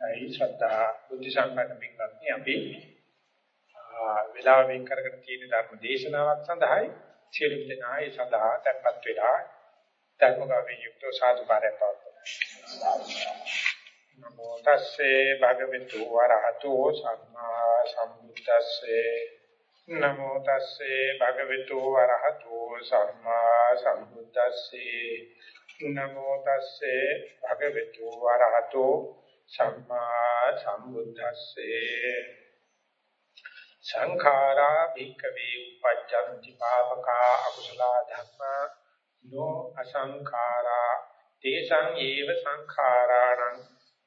ඒ ශ්‍රද්ධා බුද්ධ සම්පන්න පින්වත්නි අපි වේලාව වෙන් කරගෙන තියෙන ධර්ම දේශනාවක් සඳහායි සියලු දෙනා ඒ සඳහා tempත් වෙලා ධර්ම ගාමී යුක්තව සාදු කාර්යයක් පවත්වනවා. නමෝ තස්සේ භගවතු වරහතෝ සම්මා සම්බුද්දස්සේ නමෝ තස්සේ භගවතු වරහතෝ සම්මා සම්බුද්දස්සේ නමෝ තස්සේ භගවතු වරහතෝ සම්මා සම්බුද්දස්සේ සංඛාරා භික්ඛවේ උපජ්ජಂತಿ පාපකා අකුසල ධම්මා නෝ අසංඛාරා තේසං ඒව සංඛාරාණං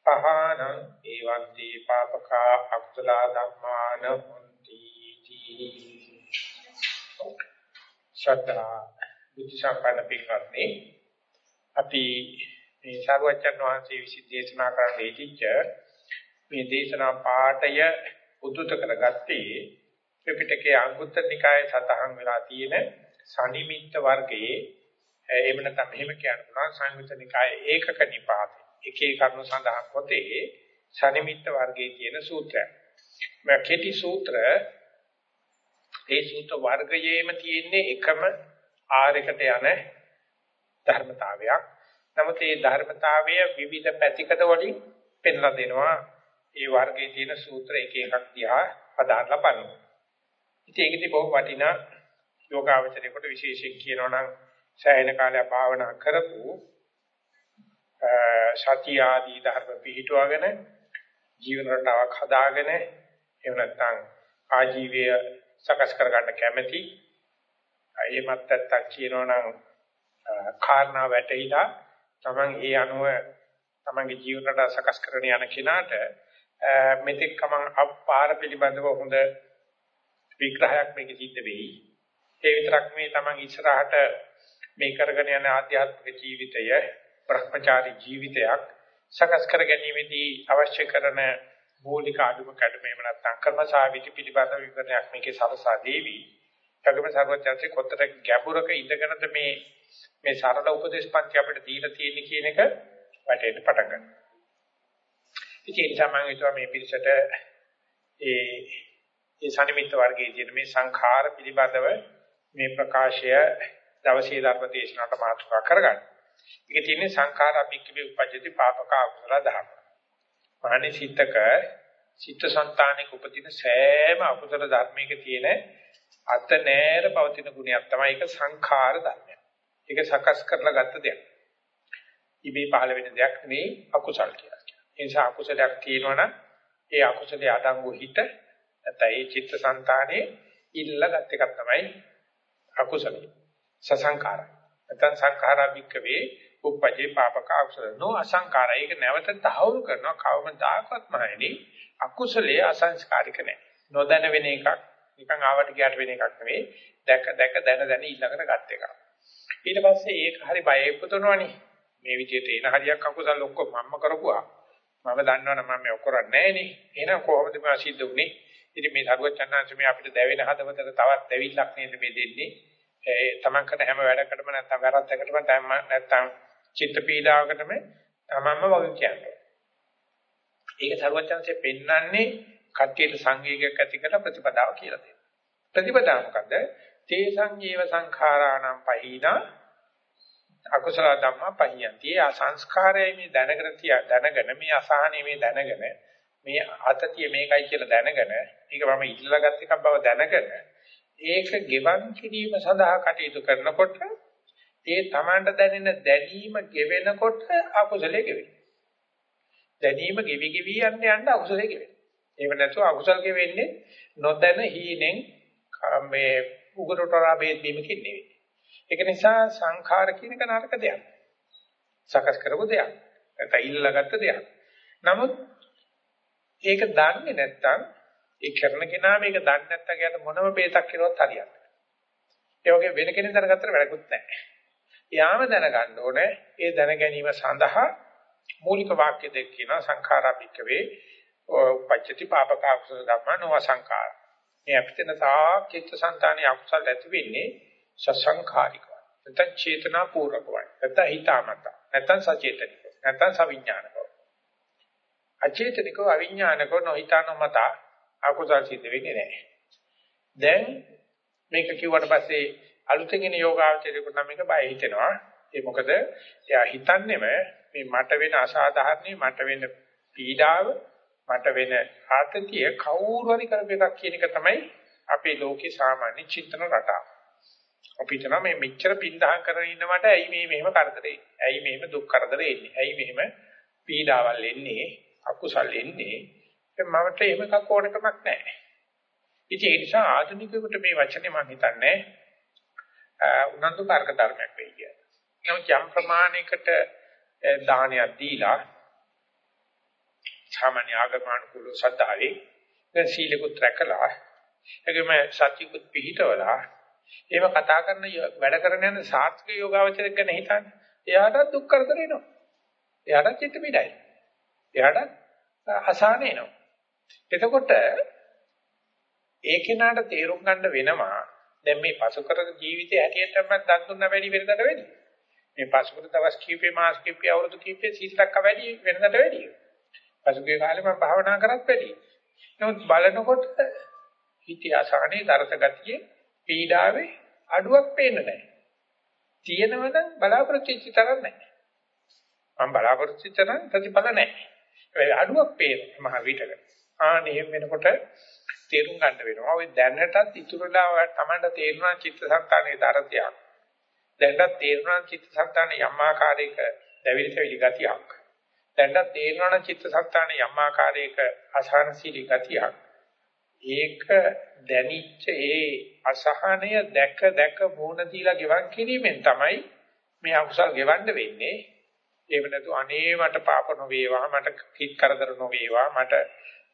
පහනං ඒවන්ති පාපකා අකුසල ධම්මාන හොಂತಿ ශ්‍රද්ධා බුද්ධ සම්පන්න පිටකත්නි අපි මේ සාරවත්යන් වහන්සේ විසින් දේශනා කරන්න දීච්ච මේ දේශනා පාඩය උද්දුත කරගත්තේ ත්‍රිපිටකයේ අංගුත්තර නිකායේ සතහන් වෙලා තියෙන සනිමිත්ත වර්ගයේ එහෙම නැත්නම් මෙහෙම කියන්න පුළුවන් සංයුත්ත නිකායේ ඒකක නිපාතේ එකේ කරුණු සඳහන් පොතේ සනිමිත්ත වර්ගයේ තියෙන සූත්‍රය. මේ කෙටි සූත්‍ර ඒ සූත්‍ර වර්ගයේම තියෙන්නේ එකම ආරයකට යන ධර්මතාවයක්. නමුත් මේ ධර්මතාවය විවිධ පැතිකඩ වලින් පෙන්ලා දෙනවා. ඒ වර්ගයේ තියෙන සූත්‍ර එක එකක් දිහා අදාළලා බලනවා. ඉතින් ඒකදී බොහෝ වටිනා යෝගාවචරයකට විශේෂයෙන් කියනවා නම් සෑහෙන කාලයක් භාවනා කරපු සතිය ආදී ධර්ම පිළිටුවගෙන ජීවන රටාවක් හදාගෙන එහෙම නැත්නම් ආජීවය සකස් කරගන්න කැමැති එහෙමත් නැත්නම් කියනවා නම් කාරණා වැටහිලා තමන් ඒ අනුව තමන්ගේ ජීවන රටාව සකස් කරගෙන යන කෙනාට මෙතෙක් කමං අපාර පිළිබඳව හොඳ විග්‍රහයක් මේක සිද්ධ වෙයි. ඒ විතරක් මේ තමන් ඉස්සරහට මේ කරගෙන යන ආධ්‍යාත්මික ජීවිතය භ්‍රමචාරී ජීවිතයක් සකස් කර ගැනීමේදී අවශ්‍ය කරන මූලික අඩුම කැඩුම එහෙම නැත්නම් කර්මසාවිති පිළිබඳ විවරණයක් මේකේ සලසා දේවි. ඒගොම සර්වඥාන්සේ කොතර ගැඹුරක ඉඳගෙනද මේ මේ සරල උපදේශ පන්ති අපිට දීලා තියෙන්නේ කියන එක වැටෙන්න පටන් ගන්නවා. ඉතින් තමයි හිතුවා මේ පිළිසෙට ඒ ඒ සනිමිත්ත වර්ගයේ තියෙන මේ සංඛාර පිළිබඳව මේ ප්‍රකාශය දවසේ ධර්ම දේශනාවට මාතෘකා කරගන්න. ඒකේ තියෙන්නේ සංඛාර අභික්කවේ උපජ්ජති පාපක අකුසල ධර්ම. මානේ සිතක චිත්තසංතානික උපදින සෑම අකුසල ධර්මයක තියෙන අත නෑර පවතින ගුණයක් තමයි ඒක සංඛාර ධර්මය. ඒක සකස් කරලා ගත්ත දෙයක්. ඉබේ පහළ වෙන දෙයක් නෙවෙයි අකුසල් කියලා. ඒ නිසා අකුසලයක් තියෙනවනම් ඒ අකුසලයේ අඩංගු හිත නැත්නම් ඒ චිත්තසංතානයේ ඉල්ලගත් එකක් තමයි අකුසලයි. සසංකාරයි. නැත්නම් සංඛාරා වික්කවේ උපජේ පාපක අකුසල නෝ අසංකාරය. ඒක නැවත තහවුරු කරනවා කවමදාකවත් මහණෙනි අකුසලයේ අසංස්කාරික නැහැ. නොදැන වෙන එකක් නිකන් ආවට ගියාට වෙන එකක් නෙවෙයි. දැක දැක දැන දැන ඊළඟට ගත් එකක්. ඊට පස්සේ ඒක හරි බය ඉපදුනවනේ. මේ විදිහට එන හරියක් අකුසල ඔක්කොම මම්ම කරපුවා. මම දන්නවනේ මම මේක කරන්නේ නැහනේ. එහෙනම් කොහොමද මේ සිද්ධ වුනේ? ඉතින් මේ දරුවචන්නාංශ මේ අපිට දැවෙන හදවතට තවත් දැවිල්ලක් නේද මේ දෙන්නේ. ඒ තමන් කරන හැම වැඩකටම නැත්නම් වැරද්දකටම නැත්නම් චිත්ත පීඩාවකටම තමන්ම වගේ කියන්නේ. ඒක සර්වඥාන්සේ පෙන්වන්නේ කට්ටියට සංවේගයක් ඇති කරලා ප්‍රතිපදාව කියලා දෙනවා. ප්‍රතිපදාව මොකද්ද? තේ සංජීව සංඛාරාණං පහිනා අකුසල ධම්මා පහියන්ති. ඒ සංස්කාරයේ මේ දැනගෙන තියා දැනගෙන මේ අසහනේ මේ දැනගෙන මේ අතතිය මේකයි කියලා දැනගෙන ඒක මම ඉල්ලලා ගත් එකක් බව දැනගෙන ඒක ගෙවන් කිරීම සඳහා කටයුතු කරනකොට ඒ Tamanට දැනෙන දැනීම ගෙවෙනකොට අකුසලයේ ගෙවෙනවා. දැනීම ගෙවි ගෙවි යන්න යන්න අකුසලයේ ගෙවෙනවා. එහෙම නැතුව අකුසල ගෙවෙන්නේ නොදැන හීනෙන් මේ උගරටරා බේත් බීමකින් නෙවෙයි. ඒක නිසා සංඛාර කියන එක නරක දෙයක්. සකස් කරපු දෙයක්. නැත්නම් ඉල්ලගත්ත දෙයක්. නමුත් ඒක දන්නේ නැත්නම් ඒ කරන කෙනා මේක දන්නේ නැත්නම් යාට මොනම බේතක් කිරුවත් හරියන්නේ නැහැ. ඒ වගේ වෙන කෙනෙක් දැනගත්තට වැඩකුත් නැහැ. යාම දැනගන්න ඕනේ ඒ දැන ගැනීම සඳහා මූලික වාක්‍ය දෙක කියනවා සංඛාරාපිකවේ උපච්චති පාපක අකුසල ධම්ම නොව සංඛාර. මේ අපිට තා චිත්ත සංතානිය අකුසල ඇති වෙන්නේ සසංඛාරිකව. නැත්නම් චේතනා පූර්වකවයි. නැත්නම් හිතාමතා. නැත්නම් සචේතනිකව. නැත්නම් සවිඥානිකව. අචේතනිකව අවිඥානිකව නොහිතානමත අකුසල් සිද්ධ වෙන්නේ නැහැ. දැන් මේක කිව්වට පස්සේ අලුතෙන් එන යෝගාවචරයකට නම් මේක බය හිතෙනවා. ඒ මොකද එයා හිතන්නේම මේ මට වෙන අසාධාරණේ මට වෙන පීඩාව මට වෙන ආතතිය කවුරු හරි කරපු එකක් කියන එක තමයි අපේ ලෝකේ සාමාන්‍ය චින්තන රටාව. අපිට නම් මේ මෙච්චර පින්දහම් කරගෙන ඉන්නවට ඇයි මේ මෙහෙම කරදරේ? ඇයි මෙහෙම දුක් කරදර එන්නේ? ඇයි මෙහෙම පීඩාවල් එන්නේ? අකුසල් එන්නේ? මමට එහෙම එකක් ඕනකමක් නැහැ. ඉතින් ඒ නිසා ආධුනිකයෙකුට මේ වචනේ මම හිතන්නේ උනන්දු කාර්ක ධර්මයක් වෙයි කියලා. නමුත් යම් ප්‍රමාණයකට දානයක් දීලා සාමාන්‍ය ආගමනුකූල සද්ධාවේ දැන් සීලකුත් රැකලා ඒකම සත්‍යකුත් පිළිහිටවලා එහෙම කතා කරන වැඩ කරන යන සාත්‍වික යෝගාවචරයක් ගැන හිතන්නේ. එයාට දුක් කරදර එනවා. එයාට චිත්ත පීඩයි. එයාට අසහන එනවා. එතකොට ඒ කෙනාට තේරුම් ගන්න වෙනවා දැන් මේ පසුකර ජීවිතයේ හැටියට තමයි දන් දුන්න වැඩි වෙනදට වැඩි. මේ පසුකර දවස් කීපේ මාස කීපේ අවුරුදු කීපේ සීතලක් වැඩි වෙනදට වැඩි. පසුගිය කාලේ මම භාවනා කරත් වැඩි. නමුත් බලනකොට හිතේ අසහනේ දරත ගතියේ පීඩාවේ අඩුවක් පේන්නේ නැහැ. තියෙනව නම් බලාපොරොත්තු වෙච්ච තරම් නැහැ. මම බලාපොරොත්තු වෙච්ච තරම් ප්‍රතිඵල නැහැ. ඒ අඩුවක් පේනවා මහ විතක. ආනේ වෙනකොට තේරුම් ගන්න වෙනවා. ඔය දැනටත් ඉතුරුලා තමයි තේරුණා චිත්තසංතානයේ දරතියක්. දැනටත් තේරුණා චිත්තසංතානයේ යම් ආකාරයක දැවිලි තැවිලි ගතියක්. දැනටත් තේරුණා චිත්තසංතානයේ යම් ආකාරයක අසහනශීලී ගතියක්. ඒක දැනිච්ච ඒ අසහනය දැක දැක මොන දීලා ගෙවන් කිරීමෙන් තමයි මේ අකුසල් ගෙවන්න වෙන්නේ. ඒව නැතු අනේ මට පාප නොවේවා මට කිත් කරදර නොවේවා මට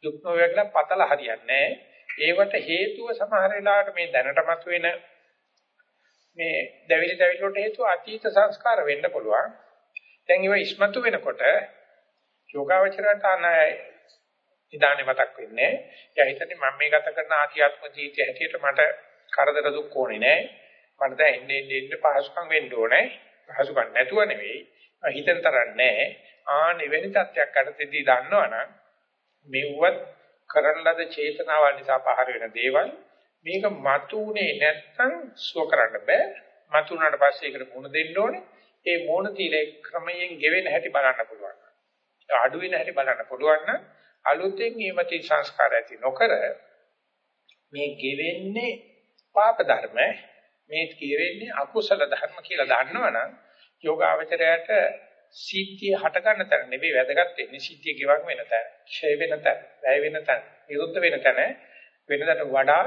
දුක් නොවේවා කියලා පතල හරියන්නේ ඒවට හේතුව සමහර වෙලාවට මේ දැනටමත් වෙන මේ දැවිලි දැවිලි වලට හේතුව අතීත සංස්කාර වෙන්න පුළුවන්. දැන් ඒව ඉස්මතු වෙනකොට යෝගාවචරයට අනයි ඉදානේ මතක් වෙන්නේ. එයා හිතන්නේ මම මේ ගත කරන ආධ්‍යාත්ම ජීවිතය හැටියට මට කරදර දුක් ඕනේ නෑ. මට දැන් එන්නේ එන්නේ පහසුකම් වෙන්න ඕනේ. පහසුකම් නැතුව නෙවෙයි. හිතෙන් තරන්නේ නෑ. ආන් එවැනි තත්යක් අතරදී දන්නවනම් මෙව්වත් කරන ලද චේතනාවල් නිසා පහර වෙන දේවල් මේක මතුනේ නැත්තම් සුව කරන්න බෑ. මතුනාට පස්සේ ඒකට මුණ දෙන්න ඕනේ. ඒ මොන තීලේ ක්‍රමයෙන් ගෙවෙන හැටි බලන්න පුළුවන්. අඩු වෙන හැටි බලන්න පුළුවන් නම් අලුතෙන් ඊමති සංස්කාර ඇති නොකර මේ ගෙවෙන්නේ පාප ධර්ම. මේ ගෙවෙන්නේ අකුසල ධර්ම කියලා දන්නවනම් යෝගාවචරයට සිද්ධිය හට ගන්න තැන නෙවෙයි වැදගත් වෙන්නේ. සිද්ධිය ගෙවන් වෙන තැන, ක්ෂය වෙන තැන, වැය වෙන තැන, නිරුද්ධ වෙන තැන වෙනදට වඩා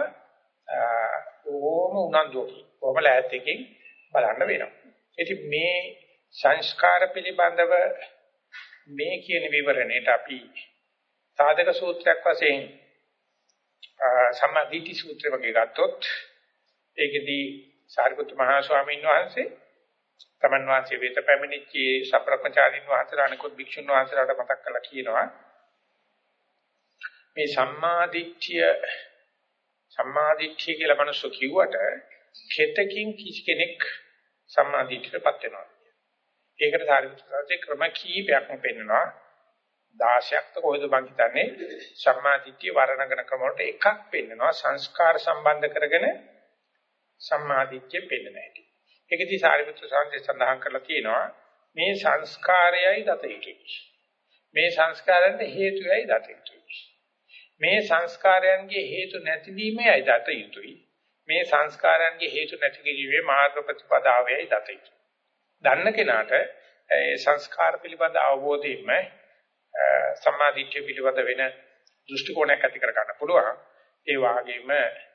ඕම උනන්දුවකින්, ඕම ලෑස්තියකින් බලන්න වෙනවා. ඉතින් මේ සංස්කාර පිළිබඳව මේ කියන විවරණයට අපි සාධක සූත්‍රයක් වශයෙන් සම්මාදිටි සූත්‍රය වගේ ගත්තොත් ඒකෙදී සාරිපුත්‍ර මහා ස්වාමීන් වහන්සේ තමන් වහන්සේ වෙත පැමිණිච්ච සප්‍රපචාරින් වහන්සේලා අනිකුත් භික්ෂුන් වහන්සේලාට මතක් කරලා කියනවා මේ සම්මාදිට්ඨිය සම්මාදිට්ඨිය කියලා මනුස්සෝ කිව්වට කෙතකින් කිසි කෙනෙක් සම්මාදිට්ඨියටපත් වෙනවා. ඒකට සාරිපුත්‍රයන්ගේ ක්‍රම කීපයක්ම පෙන්වනවා. 16ක්ද කොහෙද මං හිතන්නේ සම්මාදිට්ඨිය වර්ණගෙන ක්‍රම වලට එකක් පෙන්නනවා සංස්කාර සම්බන්ධ කරගෙන සම්මාදිට්ඨිය පෙන්නන හැටි. ඒකදී සාරිපුත්‍ර සාන්තේ සඳහන් කරලා තියෙනවා මේ සංස්කාරයයි දත යුතුයි. මේ සංස්කාරයන්ට හේතුයයි දත යුතුයි. මේ සංස්කාරයන්ගේ හේතු නැතිවීමයි දත යුතුයි. මේ සංස්කාරයන්ගේ හේතු නැති කිරීමේ මාර්ග ප්‍රතිපදාවයි දත යුතුයි. දන්න කෙනාට ඒ සංස්කාර පිළිබඳ අවබෝධයෙන්ම සම්මාදිට්ඨිය පිළිබඳ වෙන දෘෂ්ටි කෝණයක් ඇති කර ගන්න පුළුවන්. ඒ වගේම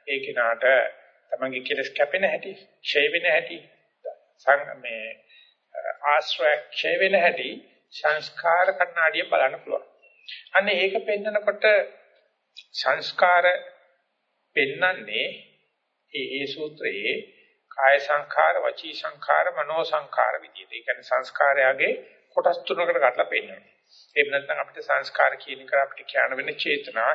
ඒ කෙනාට තමන්ගේ කෙලස් කැපෙන හැටි, ඡය වෙන හැටි, මේ ආශ්‍රය ඡය වෙන හැටි සංස්කාර කණ්ණාඩිය බලන්න පුළුවන්. අන්න ඒක පෙන්නකොට සංස්කාර පෙන්නන්නේ ඒ ඒ සූත්‍රයේ කාය සංඛාර, වචී සංඛාර, මනෝ සංඛාර විදිහට. ඒ කියන්නේ සංස්කාරයගේ කොටස් තුනකට කඩලා පෙන්නනවා. එහෙම නැත්නම් අපිට සංස්කාර කියන එක අපිට කියන්න වෙන්නේ චේතනා,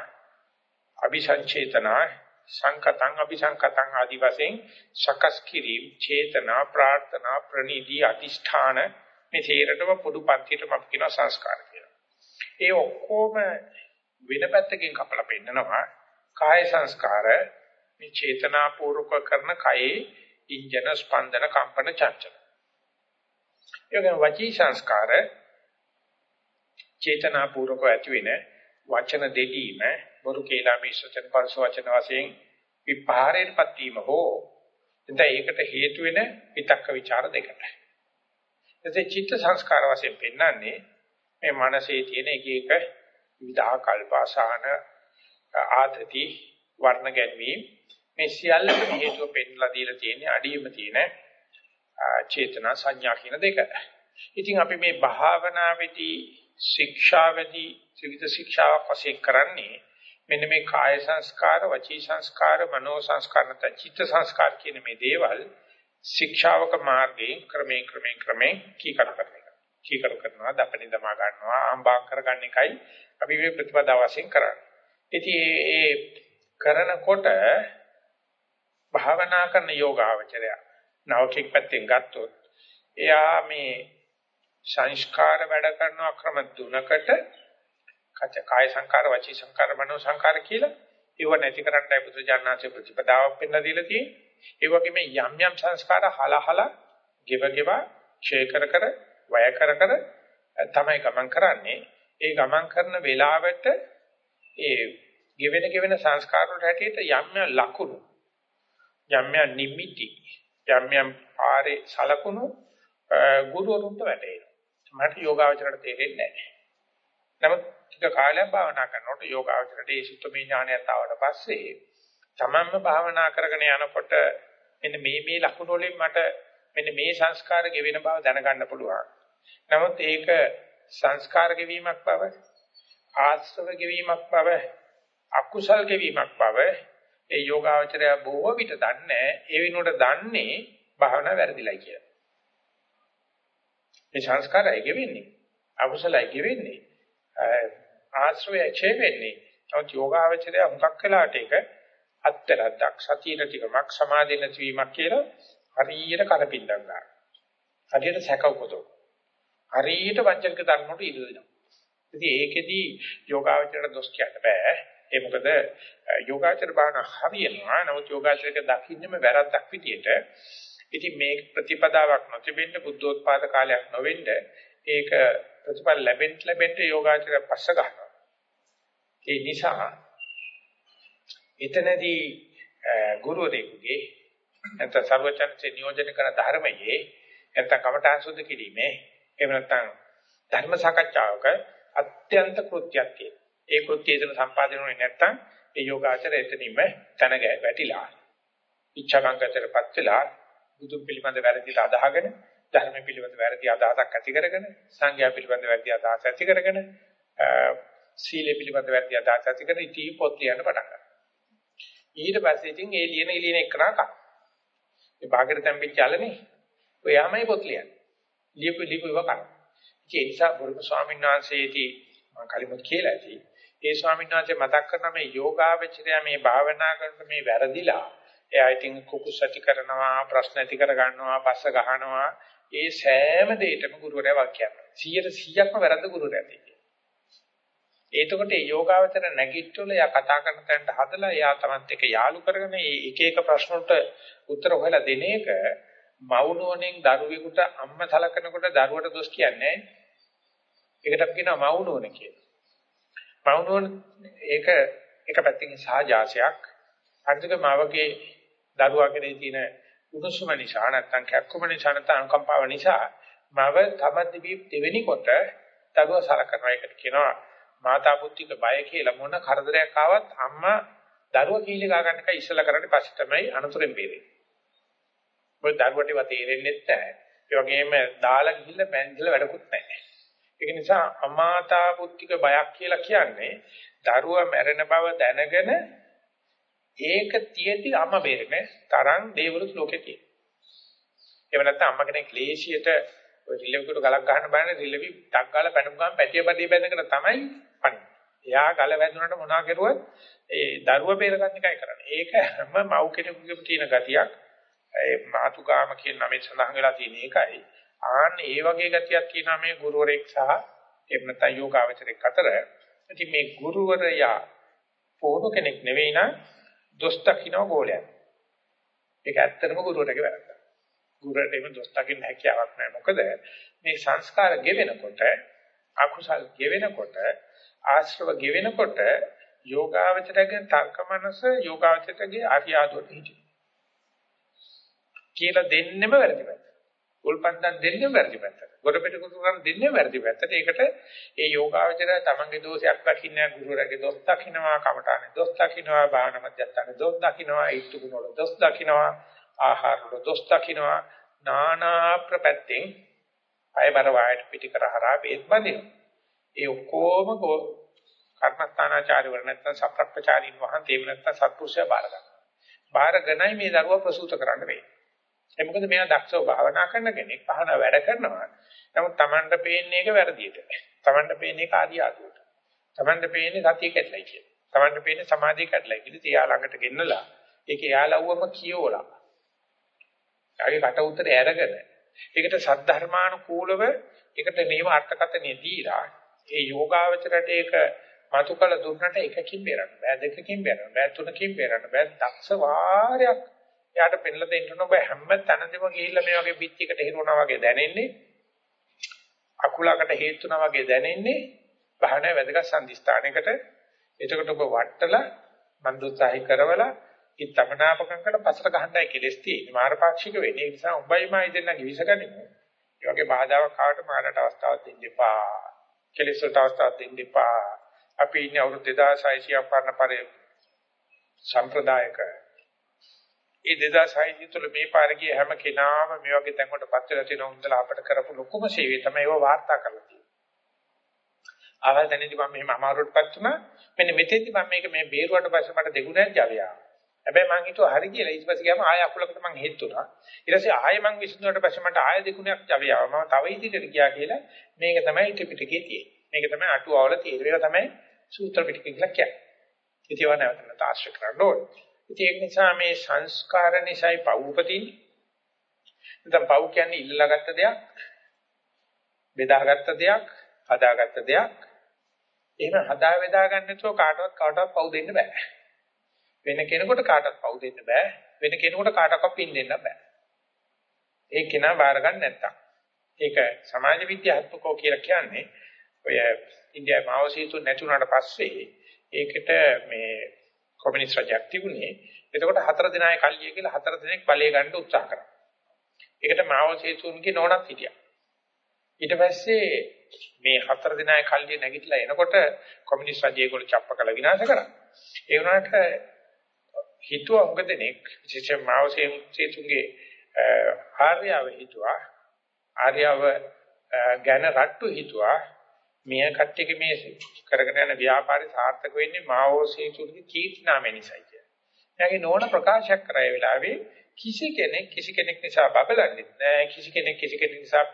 අபிසංචේතනා, සංකතං අபிසංකතං ආදී වශයෙන් සකස් කිරීම, චේතනා, ප්‍රාර්ථනා, ප්‍රනිධි, අදිෂ්ඨාන මේ තේරෙටම පොදු පන්තියටම අපි කියනවා සංස්කාර කියලා. ඒ ඔක්කොම වෙන පැත්තකින් කපලා පෙන්නනවා කාය සංස්කාර මේ චේතනාපූර්වක කරන කයේ ඉන්ජන ස්පන්දන කම්පන චංචල. ඒකෙන් වචී සංස්කාර චේතනාපූර්වක ඇති වෙන වචන දෙදීම බොරු කේලා මිශ්‍රචන පරස වචන වශයෙන් විපාරේටපත් වීම හෝ එතන ඒකට හේතු වෙන විතක්ක ਵਿਚාර දෙකට. එතේ චිත්ත සංස්කාර වශයෙන් පෙන්වන්නේ මේ මනසේ තියෙන එක එක විවිධ කල්පාසාන ආතති වර්ණ ගැනීම මේ සියල්ලම හේතුව පෙන්ලා දීලා තියෙන්නේ අඩියම තියෙන චේතනා සංඥා කියන දෙක. ඉතින් අපි මේ භාවනාවේදී ශික්ෂාවේදී ත්‍රිවිධ ශික්ෂාවක් වශයෙන් කරන්නේ මෙන්න මේ කාය සංස්කාර, වචී සංස්කාර, මනෝ සංස්කාර නැත්නම් චිත්ත සංස්කාර කියන මේ දේවල් ශික්ෂාවක මාර්ගයෙන් ක්‍රමයෙන් ක්‍රමයෙන් ක්‍රමයෙන් කීකරු කරන එක. කීකරු කරනවා, දපණි දමා ගන්නවා, ආම්බාක් කරගන්න එකයි අපි මේ ප්‍රතිපදාව වශයෙන් කරන්නේ. ඉතින් ඒ කරනකොට භාවනා කරන යෝගාවචරය නවකෙක් පැත්තෙන් ගත්තොත් එයා මේ සංස්කාර වැඩ කරන ක්‍රම තුනකට කච කාය සංකාර වචී සංකාර මනෝ සංකාර කියලා ඒව නැති කරන්නයි බුදුජානනාංශ ප්‍රතිපදාවක් පෙන්ලා දීලා තියෙන්නේ. ඒ වගේම යම් යම් සංස්කාර හලහල ගෙව ගෙව ක්ෂය කර කර වය කර කර තමයි ගමන් කරන්නේ. ඒ ගමන් කරන වෙලාවට ඒ ගෙවෙන ගෙවෙන සංස්කාර වලට හැටියට යම් යම් ලකුණු යම් යම් නිමිති යම් යම් ආරේ සලකුණු ගුරුවරුන්ට වැටේනවා. මට යෝගාවචරයට තේරෙන්නේ නැහැ. නමුත් ටික කාලයක් භාවනා කරනකොට යෝගාවචරයට ඒ සුත්තමේ ඥානයත් ආවට පස්සේ තමන්ම භාවනා කරගෙන යනකොට මෙන්න මේ මේ ලකුණු වලින් මට මෙන්න මේ සංස්කාර ගෙවෙන බව දැනගන්න පුළුවන්. නමුත් ඒක සංස්කාර ගෙවීමක් බව ආශ්‍රව ගෙවීමක් බව අකුසල් ගෙවීමක් බව ඒ යෝගාවචරය බොහෝ විට දන්නේ ඒ වෙනුවට දන්නේ භාවනා වැරදිලයි කියලා. මේ සංස්කාරය ගෙවෙන්නේ අකුසලයි ගෙවෙන්නේ ආශ්‍රවය ඡේ වෙන්නේ. නමුත් යෝගාවචරය හුඟක් වෙලාට ඒක අත්තරද්දක් සතිය ටිකමක් සමාධි නැතිවීමක් කියලා හරියට කරපින්දම් ගන්නවා. හරියට සැකවපොතෝ. හරියට වංචනික ධර්ම වලට ඉඩ දෙනවා. ඉතින් ඒකෙදි යෝගාවචරයට දොස් කියන්න බෑ. ඒ මොකද යෝගාචර භාවන හරියනවා. නමුත් යෝගාචරයක දකින්නෙම වැරද්දක් විදියට. ඉතින් මේ ප්‍රතිපදාවක් නොතිබෙන්න බුද්ධෝත්පාද කාලයක් නොවෙන්න ඒක ප්‍රතිඵල ලැබෙන්න ලැබෙන්න යෝගාචරය පස්ස ගන්නවා. ඒ නිසා එතනදී ගුරුවරයෙකුගේ නැත්නම් සර්වචන්සේ නියෝජනය කරන ධර්මයේ නැත්නම් කමඨාන් සුද්ධ කිරීමේ එහෙම නැත්නම් ධර්ම සාකච්ඡාවක අත්‍යන්ත කෘත්‍යයක් තියෙනවා. ඒ කෘත්‍යය එතන සම්පාදනය වෙන්නේ නැත්නම් ඒ යෝගාචරය එතනින්ම තන වැටිලා ඉච්ඡාකංකතරපත් වෙලා බුදු පිළිබඳ වැරදිලා අදහගෙන ධර්ම පිළිබඳ වැරදි අදහසක් ඇති කරගෙන සංඝයා පිළිබඳ වැරදි අදහස් ඇති කරගෙන සීලය පිළිබඳ වැරදි අදහස් ඇති කරගෙන ඉතී පොත් ලියන්න පටන් ගන්නවා. ඊට පස්සේ ඉතින් ඒ ලියන ලියන එකනා කක්. ඒ භාගයට තැම්පිච්ච යාලනේ. ඔයාමයි පොත් ලියන්නේ. ලියපු ලියපු ඉව කරා. ඒ නිසා බුදුම ස්වාමීන් වහන්සේටි මම කලිමුත් කියලා ඇති. ඒ ස්වාමීන් වහන්සේ මතක් කරන මේ යෝගාවචරය මේ භාවනා කරන මේ වැරදිලා එයා ඉතින් කුකුස් ඇති කරනවා ප්‍රශ්න ඇති කර ගන්නවා පස්ස ගහනවා ඒ සෑම දෙයකම ගුරුවරයා වාක්‍යයක් 100%ක්ම වැරද්ද ගුරුවරයා දෙන්නේ. එතකොට මේ යෝගාවචර නැගිට්ටොල එයා කතා කරන තැනට හදලා එයා තමත් එක්ක යාළු කරගෙන මේ එක එක ප්‍රශ්න වලට උත්තර හොයලා දෙන එක මවුනෝනෙන් දරුවෙකුට අම්මා සලකනකොට දරුවට දොස් කියන්නේ ඒකට අපි කියනවා මවුනෝන කියලා. මවුනෝන ඒක එක පැත්තකින් සහජාසයක් අනිතික මවගේ දරුවා කෙරේ තියෙන උණුසුම නිසා නැත්නම් කැක්කුම නිසා නැත්නම් අනුකම්පාව නිසා මව තමදි දෙවෙනි කොට දරුවා සලකනවා ඒකට කියනවා මාතා පුත්තික බය කියලා මොන කරදරයක් ආවත් අම්මා දරුවා කීලි ගා ගන්න එක ඉස්සලා කරන්නේ පස්සේ තමයි අනතුරෙන් බේරෙන්නේ. මොකද දරුවට ඒවා තේරෙන්නේ නැහැ. ඒ වගේම දාලා ගිහිල්ලා බැඳිලා වැඩකුත් නැහැ. ඒක නිසා අමාතා පුත්තික බයක් කියලා කියන්නේ දරුවා මැරෙන බව දැනගෙන ඒක තියෙද්දි අම්මා බේරෙන්නේ තරම් දේවලුත් ලෝකේ තියෙනවා. එහෙම නැත්නම් අම්මා කෙනෙක් ක්ලේශියට ඔය රිලෙවිකට ගලක් ගන්න බෑනේ රිලෙවි ටක් ගාලා පැනපු ගමන් පැටිය පැටිය බැඳගෙන තමයි පන්නේ. එයා ගල වැදුනට මොනවා කරුවත් ඒ දරුව බේරගන්න එකයි කරන්නේ. ඒක හැම මව් කෙනෙකුගේම තියෙන ගතියක්. ඒ මාතුකාම කියන නමෙන් සඳහන් වෙලා තියෙන එකයි. ආන්න ඒ වගේ ගතියක් කියනවා මේ ගුරුවරයෙක් සහ එහෙම නැත්නම් යෝගාවචරයක් අතර ඉතින් මේ ගුරුවරයා පොහොණු කෙනෙක් නෙවෙයි නම් දොස් දකින්න ගෝලයක්. ඒක ඇත්තටම ගුරුවරයාගේ වැරද්ද. ගුරුවරට එහෙම දොස් දකින්න හැකියාවක් නැහැ. මොකද මේ සංස්කාර ගෙවෙනකොට අකුසල් ගෙවෙනකොට ආශ්‍රව ගෙවෙනකොට යෝගාවචරයේ තර්ක මනස යෝගාවචරයේ ආර්යාදුවට හිටියි. කියලා දෙන්නෙම වැරදි පැත්ත. උල්පන්දන් දෙන්නෙම වැරදි පැත්ත. ගොඩපිට කුතුහල දෙන්නෙම වැරදි පැත්තට. ඒකට ඒ යෝගාවචරය තමන්ගේ දෝෂයක් දකින්න ගුරුවරගේ දොස් දකින්නවා, කමඨානේ දොස් දකින්නවා, භාවනා මධ්‍යස්ථානේ දොස් දකින්නවා, ඊට ගුණ වල දොස් දකින්නවා, ආහාර වල දොස් දකින්නවා, නානා ප්‍රපැත්තෙන් අයබර වායට පිටිකර හරහා වේත් බඳිනවා. ඒ ඔක්කොම කර්මස්ථානාචාර්යවරු නැත්නම් සප්‍රක්‍පචාරීන් වහන්සේ එහෙම නැත්නම් සත්පුරුෂයා බාර ගන්නවා. බාර ගණයි මේ දරුවා ප්‍රසූත කරන්න වෙන්නේ. ඒ මොකද මෙයා දක්ෂව භාවනා කරන කෙනෙක් පහන වැඩ කරනවා. නමුත් Tamanට පේන්නේ එක වැරදියට. Tamanට පේන්නේ එක ආදියාතුවට. Tamanට පේන්නේ සතිය කැඩලයි කියලා. Tamanට පේන්නේ සමාධිය කැඩලයි කියලා තියා ළඟට ගෙන්නලා ඒක යාලව්වම කියෝලා. යාගේ කට උතරේ අරගෙන ඒකට සද්ධර්මානුකූලව ඒකට මේව අර්ථකථනය දීලා ඒ යෝගාවචරයට ඒක මතු කළ දුන්නට එකකින් බේරන්න බෑ දෙකකින් බේරන්න බෑ තුනකින් බේරන්න බෑ දක්ෂ වාරයක් යාට පෙන්ලා දෙන්න ඕන බෑ හැම තැනදීම ගිහිල්ලා මේ වගේ පිටියකට හිරුණා වගේ දැනෙන්නේ අකුලකට හේතුනා වගේ දැනෙන්නේ බහන වැදගත් සම්දිස්ථානයකට. එතකොට ඔබ වට්ටලා මන්දුත්සාහි කරවලා ඉත්තමනාපකම් කරලා පසට ගහන්නයි කෙලස් තියෙන්නේ. මාරපාක්ෂික වෙන්නේ. ඒ නිසා උඹයි මායි දෙන්නගේ විසගනිමු ඒ වගේ බාධාවක් ආවට මාරට අවස්ථාවක් දෙන්න එපා. කෙලස් වලට අවස්ථාවක් දෙන්න එපා. අපි ඉන්නේ අවුරුදු 2600ක් පරණ පරේ සම්ප්‍රදායක ඒ 2600 තුළ මේ පාර ගිය හැම කෙනාම මේ වගේ තැන් වලට පත් වෙලා තියෙන උන්දලා අපිට කරපු ලොකුම සේවය තමයි ඒව වාර්තා කරලා තියෙන්නේ. ආවල් දැනෙදි මම මෙහෙම අමාරුවටපත් වුණා. මෙන්න මෙතෙන්දි මම මේක මේ බේරුවට පස්සේ මට දෙගුණයක් Java ආවා. හැබැයි මං හිතුවා හරි කියලා ඊට පස්සේ ගියාම ආය අකුලකට මං හෙත්තුණා. ඊට පස්සේ ආයෙ මං විසඳුණාට පස්සේ මට ආයෙ දෙගුණයක් Java ආවා. මම තව ඉදිරියට ගියා කියලා මේක තමයි ත්‍රිපිටකයේ තියෙන්නේ. මේක තමයි අටුවාවල තියෙන්නේ. මේක තමයි සූත්‍ර පිටකය කියලා කියන්නේ. ඉතින් ඒවා නැවත ආශ්‍රය කරන්න ඕනේ. ඒක නිසා මේ සංස්කාර නිසායි පව් උපදින්නේ. නැත්නම් පව් කියන්නේ ඉල්ලලාගත්ත දෙයක්, බෙදාගත්ත දෙයක්, හදාගත්ත දෙයක්. එහෙම හදා බෙදා ගන්න නැතුව කාටවත් කාටවත් පව් දෙන්න බෑ. වෙන කෙනෙකුට කාටවත් පව් දෙන්න බෑ. වෙන කෙනෙකුට කාටවත් පින් දෙන්න බෑ. ඒ කෙනා බාර ගන්න නැත්තම්. ඒක සමාජ විද්‍යාත්මකෝ කියලා කියන්නේ ඔය ඉන්දියාවේ මාව සීතු නැතුණාට පස්සේ ඒකට මේ කොමියුනිස්ට් රජයක් තිබුණේ. එතකොට හතර දිනයි කල්ලිය කියලා හතර දිනක් බලය ගන්න උත්සාහ කරා. ඒකට මාව සේතුන්ගේ නෝනක් හිටියා. ඊට පස්සේ මේ හතර දිනයි කල්ලිය නැගිටලා එනකොට කොමියුනිස්ට් රජය ඒගොල්ලෝ චප්ප කළ විනාශ කරා. ඒ වුණාට හිතුවා උඟ දෙනෙක් විශේෂයෙන් මාව සේතුන්ගේ ආර්යව හිතුවා ආර්යව ගැන රට්ටු හිතුවා මේ කට්ටියගේ මේ කරගෙන යන ව්‍යාපාරය සාර්ථක වෙන්නේ මාවෝ සීතුගේ කීර්ති නාමය නිසායි කියන්නේ. එයාගේ නෝන ප්‍රකාශයක් කරා ඒ වෙලාවේ කිසි කෙනෙක් කිසි කෙනෙක් නිසා බබලන්නේ නැහැ. කිසි කෙනෙක් කිසි කෙනෙක් නිසා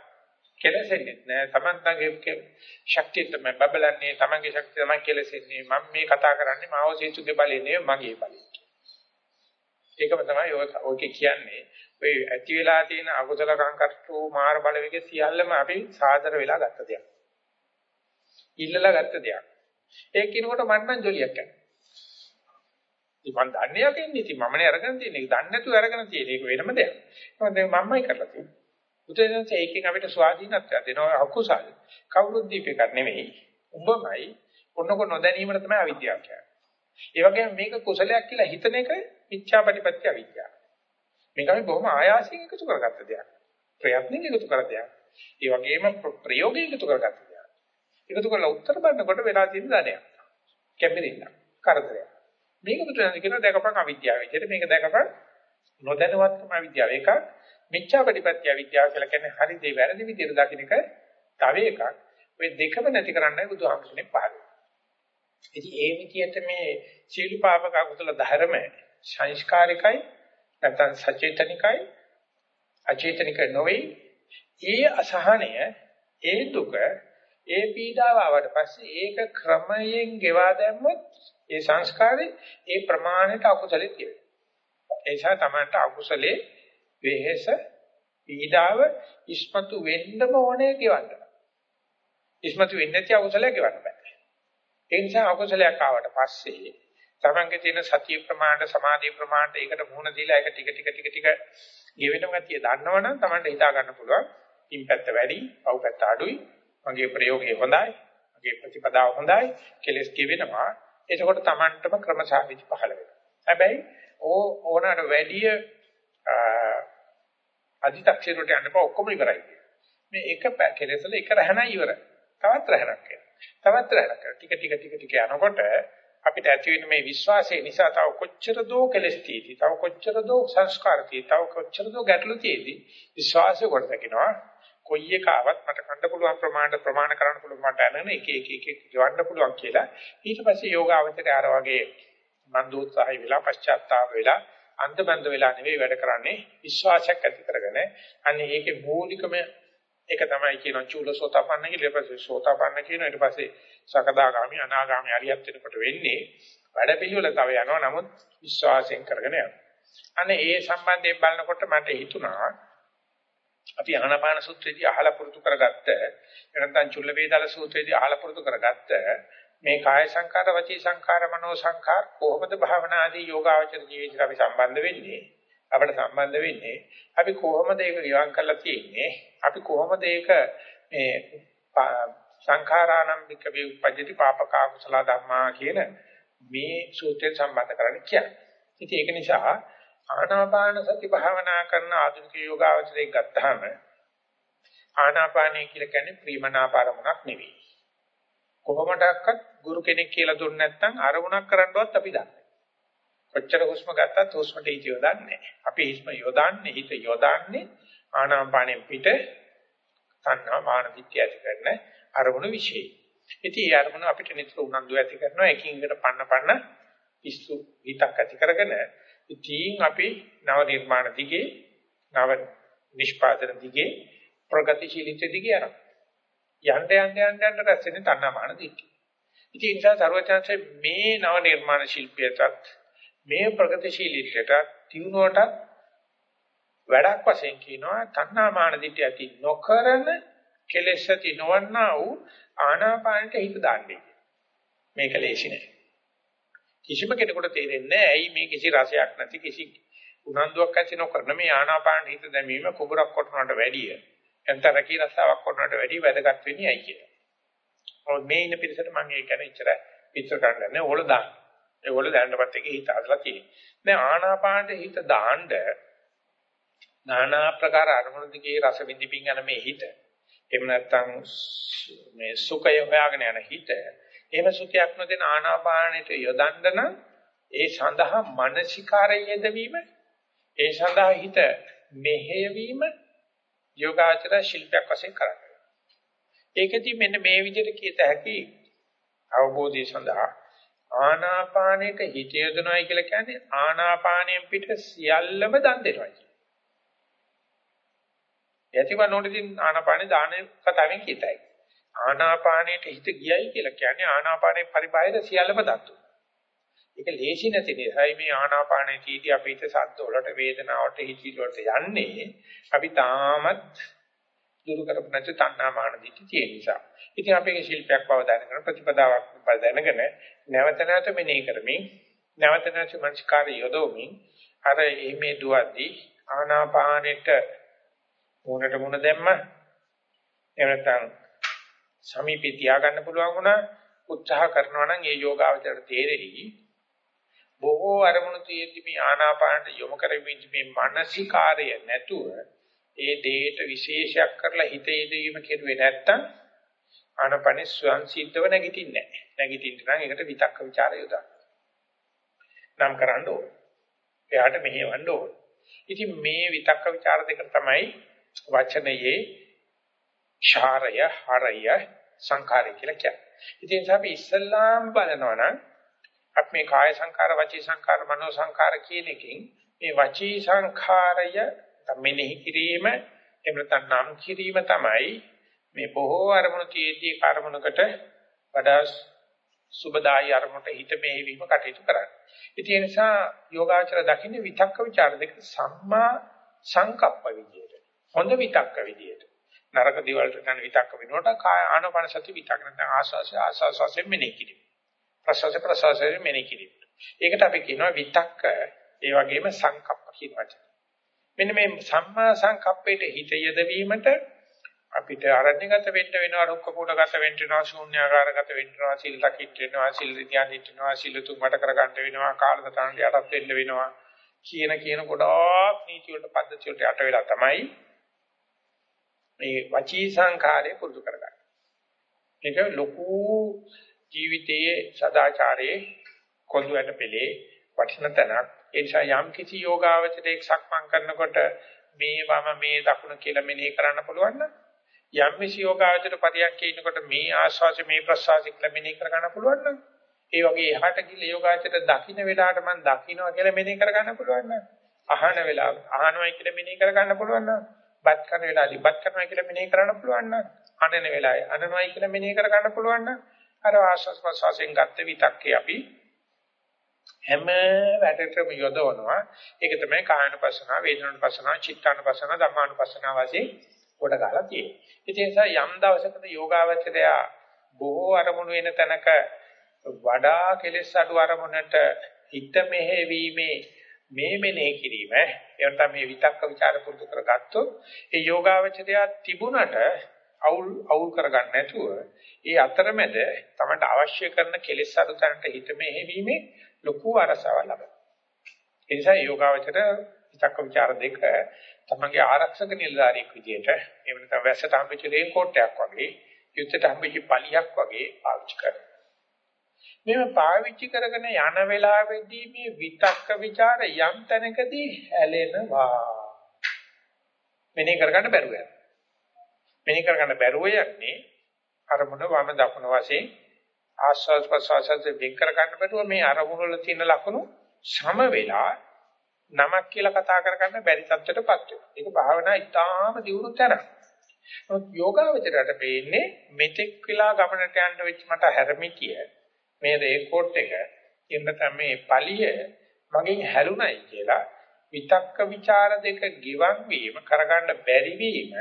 කෙලසෙන්නේ නැහැ. තමන්ගේ ශක්තිය තමයි බබලන්නේ. තමන්ගේ ශක්තිය තමයි කෙලසෙන්නේ. මම මේ කතා කරන්නේ මාවෝ සීතුගේ බලය නෙවෙයි මගේ බලය. ඒකම තමයි ඔය කියන්නේ. ඔය ඇති වෙලා තියෙන අකුසල කංකට්ටු මාර බලවේග සියල්ලම අපි සාදර වෙලා ගත්ත දෙයක්. ඉල්ලලා ගත්ත දෙයක්. ඒක කිනකොට මට නම් ජොලියක් යනවා. ඉතින් මම දන්නේ යකින් ඉතින් මමනේ අරගෙන තියෙන්නේ. ඒක දන්නේ නැතුව අරගෙන තියෙන්නේ. ඒක වෙනම දෙයක්. ඒක දැන් මමයි කරලා තියෙන්නේ. බුදුදහමේ ඒකෙන් අපිට ස්වාධීනත්වය දෙනවා අකුසල්. කවුරුත් දීපේක නෙමෙයි. උඹමයි ඔන්නක නොදැනීමන තමයි අවිද්‍යාව කියන්නේ. ඒ වගේම මේක කුසලයක් කියලා හිතන එක මිච්ඡාපටිපත්‍ය අවිද්‍යාව. මේක අපි බොහොම ආයාසයෙන් එකතු කරගත්ත දෙයක්. ප්‍රයත්නෙන් එකතු කර දෙයක්. ඒ වගේම ප්‍රයෝගයෙන් එකතු කරගත්ත දෙයක්. එකතු කරලා උත්තර බන්නකොට වෙලා තියෙන දඩයක්. කැපිරිල්ල. කරදරයක්. මේක බුදුරජාණන් කියන දැකපන් අවිද්‍යාව විදිහට මේක දැකපන් නොදැනුවත්කම අවිද්‍යාව. එකක් මිච්ඡාපටිපත්‍ය අවිද්‍යාව කියලා කියන්නේ හරි දේ වැරදි විදිහට දකින්න එක තව එකක්. ඔය දෙකම නැති කරන්නයි බුදුහාමුදුරනේ පහළ. ඉතින් ඒ විදිහට මේ සීල පාපක අකුසල ධර්ම සංස්කාරිකයි නැත්නම් සචේතනිකයි අචේතනික නොවේ. ඒ අසහනය ඒ දුක ඒ පීඩාව ආවට පස්සේ ඒක ක්‍රමයෙන් ගෙවා දැම්මොත් ඒ සංස්කාරේ ඒ ප්‍රමාණයට අකුසලෙ තියෙනවා. ඒ නිසා තමයි අකුසලේ වෙහෙස පීඩාව ඉස්මතු වෙන්නම ඕනේ කියවන්න. ඉස්මතු වෙන්නේ නැති අකුසලයක් ගෙවන්න බෑ. ඒ නිසා අකුසලයක් ආවට පස්සේ තමන්ගේ තියෙන සතිය ප්‍රමාණයට සමාධි ප්‍රමාණයට ඒකට මුහුණ දීලා ඒක ටික ටික ටික ටික ගෙවෙන ගතිය දන්නවනම් තමන්ට හිතා ගන්න පුළුවන්. ඉන් පැත්ත වැඩි, පව් පැත්ත අඩුයි. මගේ ප්‍රයෝගය හොඳයි. මගේ ප්‍රතිපදාව හොඳයි. කෙලස් කිවෙනවා. එතකොට තමන්ටම ක්‍රමසාවිදි පහළ වෙනවා. හැබැයි ඕ ඕනකට වැඩිය අධිතක්ෂේරට යන්න බෑ ඔක්කොම ඉවරයි. මේ එක කෙලෙසල එක රහණයි ඉවරයි. තවත් රහණක් තවත් රහණක් ටික ටික ටික ටික යනකොට අපිට ඇති වෙන මේ විශ්වාසය නිසා තව කොච්චර දෝ කෙලස් තියෙදි, තව කොච්චර දෝ සංස්කාර තියෙදි, තව කොච්චර දෝ ගැටලු තියෙදි විශ්වාසය කොට දකින්නවා. කොයි එක ආවත් මට කන්න පුළුවන් ප්‍රමාණයට ප්‍රමාණ කරන්න පුළුවන් මට අනන එක එක එක එක ගවන්න පුළුවන් කියලා. ඊට පස්සේ යෝගාවචරය අර වගේ මන්දෝත්සාහය වෙලා පශ්චාත්තාප වෙලා අන්තබන්ද වෙලා නෙවෙයි වැඩ කරන්නේ විශ්වාසයක් ඇති කරගෙන. අන්නේ ඒකේ මූලිකම ඒක තමයි කියන චූලසෝතපන්න කියලා. ඊට පස්සේ සෝතපන්න කියන ඊට පස්සේ සකදාගාමි අනාගාමි අරියත් වෙනකොට වෙන්නේ වැඩ පිළිවෙල තව යනවා. නමුත් විශ්වාසයෙන් කරගෙන යනවා. අනේ ඒ සම්බන්ධයෙන් බලනකොට මට හිතුණා අපි ආනාපාන සූත්‍රයේදී අහලා පුරුදු කරගත්ත නැත්නම් චුල්ල වේදාල සූත්‍රයේදී අහලා පුරුදු කරගත්ත මේ කාය සංකාර වචී සංකාර මනෝ සංකාර කොහොමද භාවනා ආදී යෝගාවචර ජීවිතයට අපි සම්බන්ධ වෙන්නේ අපිට සම්බන්ධ වෙන්නේ අපි කොහොමද ඒක ගිවන් කරලා තියෙන්නේ අපි කොහොමද ඒක මේ සංඛාරානම්බික විඋපජ්ජති පාපකා කුසල ධම්මා කියන මේ සූත්‍රයෙන් සම්බන්ධ කරන්නේ කියන්නේ. ඉතින් ඒක නිසා ආනාපාන සති භාවනා කරන ආධුනික යෝගාවචරයක් ගත්තාම ආනාපානය කියලා කියන්නේ ප්‍රීමනාපාරමුණක් නෙවෙයි. කොහොමඩක්වත් ගුරු කෙනෙක් කියලා දුන්නේ නැත්නම් අරමුණක් කරන්නවත් අපි දන්නේ කොච්චර හුස්ම ගත්තත් හුස්මට හිත යොදන්නේ අපි හිස්ම යොදන්නේ හිත යොදන්නේ ආනාපානෙන් පිට තණ්හා මාන දිත්‍ය ඇති කරන අරමුණු વિશે. ඉතින් ඒ අරමුණ අපිට නිතර උනන්දු ඇති කරනවා එකින් එකට පන්න පන්න පිස්සු හිතක් ඇති කරගෙන ඉතින් අපි නව නිර්මාණ දිගේ නව නිෂ්පාදන දිගේ ප්‍රගතිශීලීත්ව දිගේ යනවා. යන්න යන්න යන්න යන්න රැස්ෙන්නේ තණ්හාමාන දිට්ඨිය. ඉතින් ඒ නිසා සර්වචන්සේ මේ නව නිර්මාණ ශිල්පියටත් මේ ප්‍රගතිශීලීත්වයට තියුණුවට වැඩක් වශයෙන් කියනවා තණ්හාමාන දිට්ඨිය ඇති නොකරන කෙලෙස් ඇති නොවන්නා වූ ආනාපානට හිත දාන්නේ. මේක ලේසි නෑ. කිසිම කෙනෙකුට තේරෙන්නේ නැහැ ඇයි මේ කිසි රසයක් නැති කිසි උනන්දුවක් ඇති නොකරන මේ ආනාපාන හිත දැමීම කුබරක් කොටනට වැඩිය එතන කී රසාවක් කොටනට වැඩිය වැදගත් වෙන්නේ ඇයි කියලා. ඔව් මේ ඉන්න පිරිසට මම ඒක ගැන ඉච්චර පිටර කරන්නේ ඕල දාන්න. ඒ ඕල දැනනපත් එකේ හිත අදලා තියෙන්නේ. දැන් ආනාපානට හිත දාන්න নানা ප්‍රකාර අරමුණු දිගේ රස විඳින්මින් යන මේ හිත. එහෙම නැත්නම් මේ සුඛය හොයාගෙන යන හිත එහෙම සුඛයක් නොදෙන ආනාපානෙට යොදන්න නම් ඒ සඳහා මානසිකාරය යෙදවීම ඒ සඳහා හිත මෙහෙයවීම යෝගාචර ශිල්පයක් වශයෙන් කරන්නේ. ඒකදී මෙන්න මේ විදිහට කියත හැකි අවබෝධය සඳහා ආනාපානෙට හිත යොදනවායි කියලා කියන්නේ ආනාපානයෙන් පිට සියල්ලම දන් දෙනවා කියන. යතිව නොදෙන ආනාපානේ දාන කතාවෙන් කියතයි. ආනාපානයට හිත ගියයි කියලා කියන්නේ ආනාපානයේ පරිබාහිර සියල්ලම දත්තු. ඒක ලේසි නැති නිසායි මේ ආනාපානයේ තීටි අපි හිත සද්ද වලට වේදනාවට හිතිලි වලට යන්නේ. අපි තාමත් දුරු කරපු නැති තණ්හාමාන දිටි තියෙන නිසා. ඉතින් අපේ ශිල්පයක් බව දැනගෙන ප්‍රතිපදාවක් බව දැනගෙන නැවත නැවත මෙනෙහි කරමින් නැවත නැවත මනස්කාරය යොදවමින් අර එimhe දුවද්දී ආනාපානෙට මුණට මුණ දැම්ම එහෙම නැත්නම් සමීපේ තියාගන්න පුළුවන් වුණා උත්සාහ කරනවා නම් ඒ යෝගාවචරයට තේරෙයි බොහෝ අරමුණු තියෙද්දි මේ ආනාපානට යොමු කරමින් මේ මානසිකාර්ය නැතුව ඒ දේට විශේෂයක් කරලා හිතේ දීම කෙරුවේ නැත්තම් ආනපනේ ස්වයන් සිද්ධව නැගිටින්නේ නැහැ. නැගිටින්න නම් ඒකට විතක්ක ਵਿਚාර යොදන්න. නම් කරන්න ඕන. එයාට මෙහෙවන්න ඕන. ඉතින් මේ විතක්ක ਵਿਚාර දෙක තමයි වචනයේ ඡාරය, හරය, සංඛාරය කියලා කියන්නේ. ඉතින් අපි ඉස්සල්ලාම බලනවා නම් අපි මේ කාය සංඛාර, වචී සංඛාර, මනෝ සංඛාර කියන එකෙන් මේ වචී සංඛාරය මෙනෙහි කිරීම එහෙම නැත්නම් නම් කිරීම තමයි මේ බොහෝ අරමුණු තියේදී කර්මණකට වඩා සුබදායි අරමුණට හිත මෙහෙවීම කටයුතු කරන්නේ. ඉතින් ඒ නිසා යෝගාචර දකින්නේ විතක්ක ਵਿਚාර දෙක සම්මා සංකප්ප විදියට. හොඳ විතක්ක විදියට. නරක දේවල්ට යන විතක්ක වෙනකොට කාය ආනපන සති විතක්ක නැත්නම් ආස්වාසය ආස්වාසයෙන් මෙනෙහි කිරීම. ප්‍රසවාස ප්‍රසවාසයෙන් මෙනෙහි කිරීම. ඒකට අපි කියනවා විතක්ක ඒ වගේම සංකප්ප කියන වචන. මෙන්න මේ සම්මා සංකප්පේට හිත යදවීමට අපිට අරණ්‍යගත වෙන්න වෙනවා රුක්ක කුඩගත වෙන්න වෙනවා ශූන්‍යාකාරගත වෙන්න වෙනවා සිල් දකිට වෙනවා සිල් රිතියන් වෙනවා සිල් තුන් මට කරගන්න වෙනවා කාලසටහනට යටත් වෙන්න වෙනවා කියන කියන ගොඩාක් නීති වලට පද්ධති වලට යට වෙලා තමයි මේ වචී සංඛාරය පුරුදු කරගන්නේ. ඒක ලොකු ජීවිතයේ සදාචාරයේ කොඳුයට පෙළේ වටින තැනක්. ඒ නිසා යම් කිසි යෝගාවචරයක් සක්මන් කරනකොට මේ වම මේ දකුණ කියලා මෙනෙහි කරන්න පුළුවන් නම් යම් කිසි යෝගාවචර පරියන්කේ ඉන්නකොට මේ ආස්වාස මේ ප්‍රසවාස කියලා මෙනෙහි කර ගන්න පුළුවන් නම් ඒ වගේ එහාට ගිහලා යෝගාචර දකින්න වෙලාවට මම දකින්නවා කියලා මෙනෙහි කර ගන්න පුළුවන් නම් අහන වෙලාව අහනවයි කියලා මෙනෙහි කර ගන්න පුළුවන් නම් බත් කරන වෙලාවදී බත් කරනවා කියලා මෙනෙහි කරන්න පුළුවන් නම් අනන වෙලාවේ අනනවයි කියලා මෙනෙහි කර ගන්න පුළුවන් නම් අර ආස්වාස් ප්‍රසවාසයෙන් ගත්ත විතක්කේ අපි හැම වැඩටම යොදවනවා. ඒක තමයි කායනුපස්සනාව වේදනානුපස්සනාව චිත්තානුපස්සනාව ධම්මානුපස්සනාව වශයෙන් කොට ගහලා තියෙන්නේ. ඒ නිසා යම් දවසකට යෝගාවචරය බොහෝ අරමුණු වෙන තැනක වඩා කෙලෙස් අඩු අරමුණට හිත මෙහෙවීමේ මේ මෙනේ කිරීම එවට මේ විතක්ක ਵਿਚාර පුරුදු කරගත්තොත් ඒ යෝගාවචරය තිබුණට අවුල් අවුල් කරගන්න නැතුව ඒ අතරමැද තමට අවශ්‍ය කරන කෙලෙස් අනුතරට හිත මෙහෙවීමේ ලොකු අරසාවක් ලබනවා. ඒ නිසා යෝගාවචර විතක්ක ਵਿਚාර දෙක තමගේ ආරක්ෂක නිලධාරියෙක් විදිහට එහෙම නැත්නම් වැස්සට හම්බෙච්ච රේන්කෝට් එකක් වගේ යුද්ධයට හම්බෙච්ච පලියක් වගේ පාවිච්චි කරනවා. මේව පාවිච්චි කරගෙන යන වෙලාවෙදී මේ විතක්ක ਵਿਚාර යම් තැනකදී හැලෙනවා. මෙනේ කරගන්න බැරුව යනවා. මෙනේ කරගන්න බැරුව යන්නේ අරමුණ වම දකුණ වශයෙන් ආස්වාද ප්‍රසවාසයෙන් වෙන් කරගන්න බැරුව මේ අරමුණ වල තියෙන ලක්ෂණ සම වෙලා නමක් කියලා කතා කරගන්න බැරි තත්ත්වයටපත් වෙනවා. ඒක භාවනා ඉතාම දියුණු තරක්. නමුත් යෝගාවචරයට පේන්නේ මෙතෙක් වෙලා ගමනට යන්න වෙච්ච මට හැරමිටිය මේ රේකෝඩ් එක එන්න තමයි පලිය මගෙන් හැලුණයි කියලා විතක්ක ਵਿਚාර දෙක ගිවන් වීම කරගන්න බැරි වීම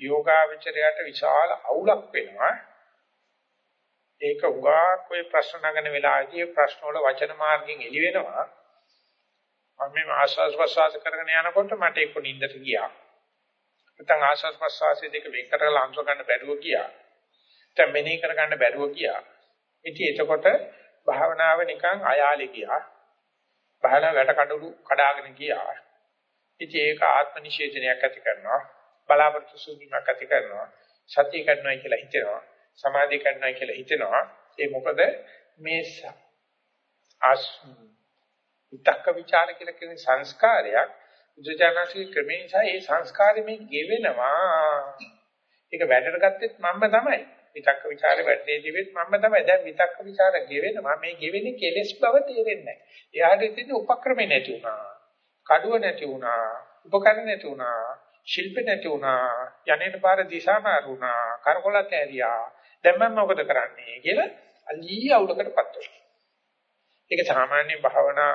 යෝගාවචරයට විශාල අවුලක් වෙනවා. ඒක උගාක් ඔය ප්‍රශ්න නගන වෙලාවේදී ප්‍රශ්න වල වචන මාර්ගයෙන් එළි වෙනවා. මම මේ ආස්වාස් ප්‍රසවාස කරගෙන යනකොට මට එක්ක නිින්දට ගියා. නැත්නම් ආස්වාස් ප්‍රසවාසයේ දෙක වෙන් කරලා අංශ ගන්න බැරුව ගියා. නැත්නම් මෙනෙහි කර ගන්න බැරුව ගියා. ඉතින් එතකොට භාවනාව නිකන් අයාලේ ගියා. භාවනාව වැට කඩළු කඩාගෙන ගියා. ඉතින් ඒක ආත්ම නිෂේධනයක් ඇති කරනවා. බලාපොරොත්තු සුදුමක් ඇති කරනවා. සතිය කරනවා කියලා හිතෙනවා. සමාධිය කරනවා කියලා හිතෙනවා. ඒ මොකද මේ ආස් විතක්ක ਵਿਚාර කියලා කියන සංස්කාරයක් බුදුජානකී ක්‍රමේ නිසා ඒ සංස්කාරෙ මේ ගෙවෙනවා. ඒක වැඩට ගත්තෙත් මම්ම තමයි. විතක්ක ਵਿਚාරේ වැඩේ දිවෙත් මම තමයි දැන් විතක්ක ਵਿਚාර ගෙවෙනවා මේ ගෙවෙන්නේ කෙලෙස් බව තේරෙන්නේ නැහැ. එයාට තියෙන උපක්‍රමේ නැති වුණා. කඩුව නැති වුණා. උපකරණ නැති වුණා. ශිල්ප නැති වුණා. යන්නේ පාර දිශා මාරුණා. කරකොලත් ඇරියා. දැන් මම මොකද කරන්නේ කියලා අලී අවුලකටපත් වෙනවා. ඒක සාමාන්‍ය භාවනා